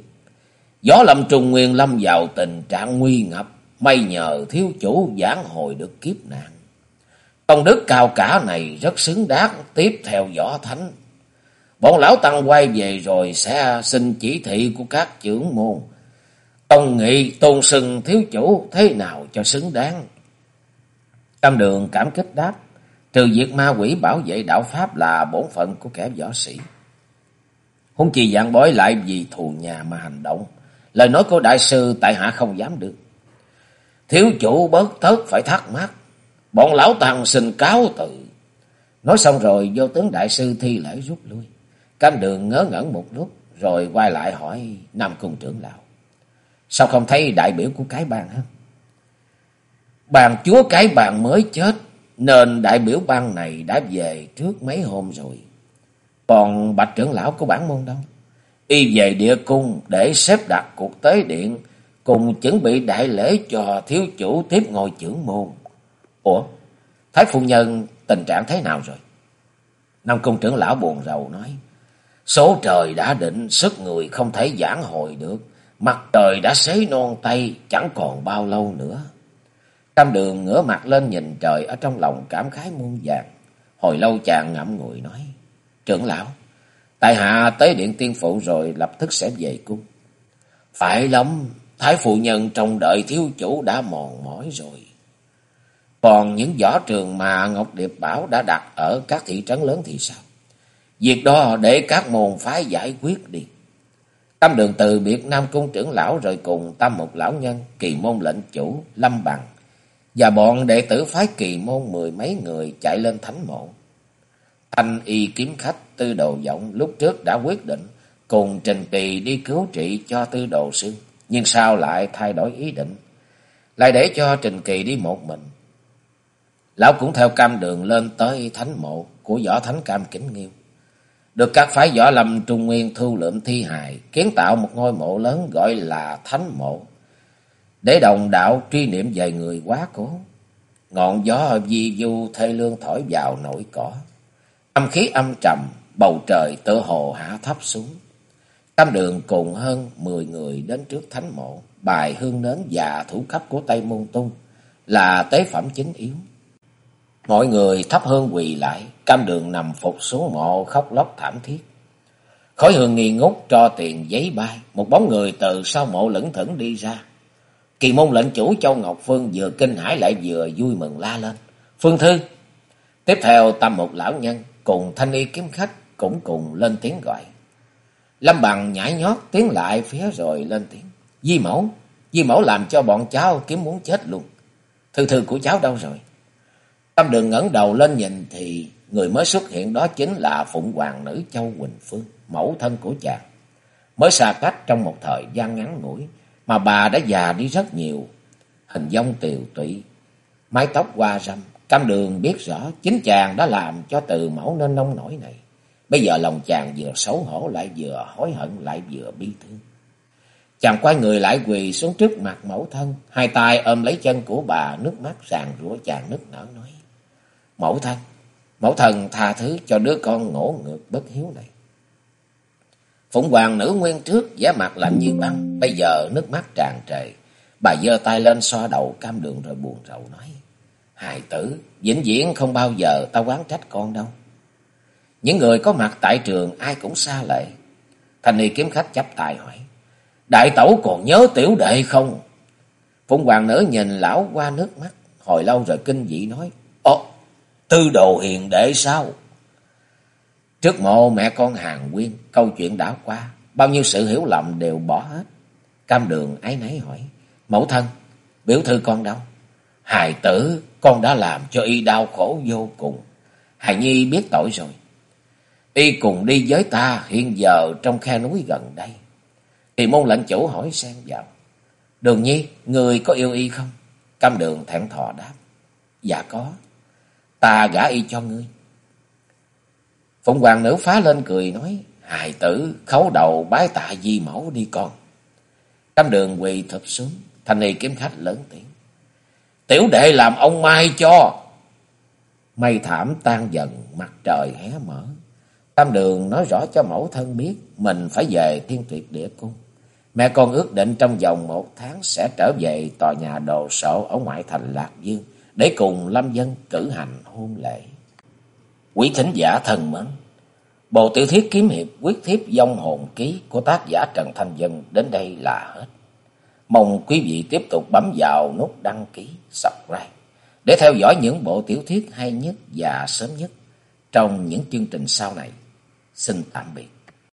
A: Gió lâm trùng nguyên lâm vào tình trạng nguy ngập, may nhờ thiếu chủ giảng hồi được kiếp nạn. Công đức cao cả này rất xứng đáng tiếp theo võ thánh. Bọn lão tăng quay về rồi sẽ xin chỉ thị của các trưởng môn. Tông nghị tôn sừng thiếu chủ thế nào cho xứng đáng. Tam đường cảm kích đáp, trừ việc ma quỷ bảo vệ đạo Pháp là bổn phận của kẻ võ sĩ. Hung chi dạng bói lại vì thù nhà mà hành động. Lời nói của đại sư tại hạ không dám được. Thiếu chủ bớt thớt phải thắc mắc. Bọn lão tăng xin cáo từ. Nói xong rồi vô tướng đại sư thi lễ rút lui. Cam đường ngớ ngẩn một lúc, rồi quay lại hỏi Nam Cung trưởng lão. Sao không thấy đại biểu của cái bang hả? Bàn chúa cái bàn mới chết, nên đại biểu bang này đã về trước mấy hôm rồi. Còn bạch trưởng lão của bản môn đâu? Y về địa cung để xếp đặt cuộc tế điện, cùng chuẩn bị đại lễ cho thiếu chủ tiếp ngồi trưởng môn. Ủa? Thái phu nhân, tình trạng thế nào rồi? Nam cung trưởng lão buồn rầu nói. Số trời đã định, sức người không thể giảng hồi được. Mặt trời đã xế non tay, chẳng còn bao lâu nữa. Cam đường ngửa mặt lên nhìn trời ở trong lòng cảm khái muôn vàng. Hồi lâu chàng ngậm ngùi nói. Trưởng lão, tại hạ tới điện tiên phụ rồi lập tức sẽ về cung. Phải lắm, thái phụ nhân trong đợi thiếu chủ đã mòn mỏi rồi. Còn những võ trường mà Ngọc Điệp Bảo đã đặt ở các thị trấn lớn thì sao? Việc đó để các môn phái giải quyết đi. Tam đường từ biệt Nam Cung trưởng lão rồi cùng Tam một lão nhân, kỳ môn lệnh chủ, Lâm Bằng và bọn đệ tử phái kỳ môn mười mấy người chạy lên thánh mộ. Thanh y kiếm khách tư đồ giọng lúc trước đã quyết định cùng Trình Kỳ đi cứu trị cho tư đồ sư, nhưng sao lại thay đổi ý định, lại để cho Trình Kỳ đi một mình. Lão cũng theo cam đường lên tới thánh mộ của võ thánh cam kính nghiêu. Được các phái võ lâm trung nguyên thu lượm thi hài, kiến tạo một ngôi mộ lớn gọi là thánh mộ, để đồng đạo truy niệm về người quá cố. Ngọn gió di du thê lương thổi vào nổi cỏ. Âm khí âm trầm, bầu trời tự hồ hạ thấp xuống. Tam đường cùng hơn mười người đến trước thánh mộ, bài hương nến và thủ cấp của Tây Môn Tung là tế phẩm chính yếu. Mọi người thắp hương quỳ lại, cam đường nằm phục xuống mộ khóc lóc thảm thiết. Khói hương nghi ngút cho tiền giấy bay, một bóng người từ sau mộ lững thững đi ra. Kỳ môn lệnh chủ Châu Ngọc Phương vừa kinh hãi lại vừa vui mừng la lên. Phương Thư! Tiếp theo tâm một lão nhân cùng thanh y kiếm khách cũng cùng lên tiếng gọi. Lâm Bằng nhảy nhót tiến lại phía rồi lên tiếng. Di mẫu! Di mẫu làm cho bọn cháu kiếm muốn chết luôn. Thư thư của cháu đâu rồi? Tâm đường ngẩng đầu lên nhìn thì người mới xuất hiện đó chính là Phụng Hoàng nữ Châu Quỳnh Phương, mẫu thân của chàng. Mới xa cách trong một thời gian ngắn ngủi, mà bà đã già đi rất nhiều. Hình dung tiều tụy, mái tóc qua râm, cam đường biết rõ chính chàng đã làm cho từ mẫu nên nông nổi này. Bây giờ lòng chàng vừa xấu hổ lại vừa hối hận lại vừa bi thương. Chàng quay người lại quỳ xuống trước mặt mẫu thân, hai tay ôm lấy chân của bà, nước mắt ràng rủa chàng nức nở nói. Mẫu thân, mẫu thần tha thứ cho đứa con ngỗ ngược bất hiếu này. Phụng hoàng nữ nguyên trước vẻ mặt lạnh như băng, bây giờ nước mắt tràn trề. Bà giơ tay lên xoa đầu cam đường rồi buồn rầu nói. Hài tử, vĩnh viễn không bao giờ ta quán trách con đâu. Những người có mặt tại trường ai cũng xa lệ. Thành ni kiếm khách chấp tài hỏi. Đại tẩu còn nhớ tiểu đệ không? Phụng hoàng nữ nhìn lão qua nước mắt, hồi lâu rồi kinh dị nói. Ồ, tư đồ hiền đệ sao? Trước mộ mẹ con hàng quyên, câu chuyện đã qua, bao nhiêu sự hiểu lầm đều bỏ hết. Cam đường ái nấy hỏi, mẫu thân, biểu thư con đâu? Hài tử, con đã làm cho y đau khổ vô cùng. Hài Nhi biết tội rồi. Y cùng đi với ta hiện giờ trong khe núi gần đây. Thì môn lệnh chủ hỏi xen vào. Đường nhi, người có yêu y không? Cam đường thẹn thọ đáp. Dạ có. Ta gả y cho ngươi. Phụng hoàng nữ phá lên cười nói, hài tử khấu đầu bái tạ di mẫu đi con. Cam đường quỳ thập xuống, thanh y kiếm khách lớn tiếng. Tiểu đệ làm ông mai cho. Mây thảm tan dần, mặt trời hé mở. Tam đường nói rõ cho mẫu thân biết mình phải về thiên tuyệt địa cung. Mẹ con ước định trong vòng một tháng sẽ trở về tòa nhà đồ sộ ở ngoại thành Lạc Dương để cùng Lâm Dân cử hành hôn lễ. Quý thính giả thân mến, bộ tiểu thuyết kiếm hiệp quyết thiếp dông hồn ký của tác giả Trần Thanh Dân đến đây là hết. Mong quý vị tiếp tục bấm vào nút đăng ký, subscribe để theo dõi những bộ tiểu thuyết hay nhất và sớm nhất trong những chương trình sau này. Xin tạm biệt.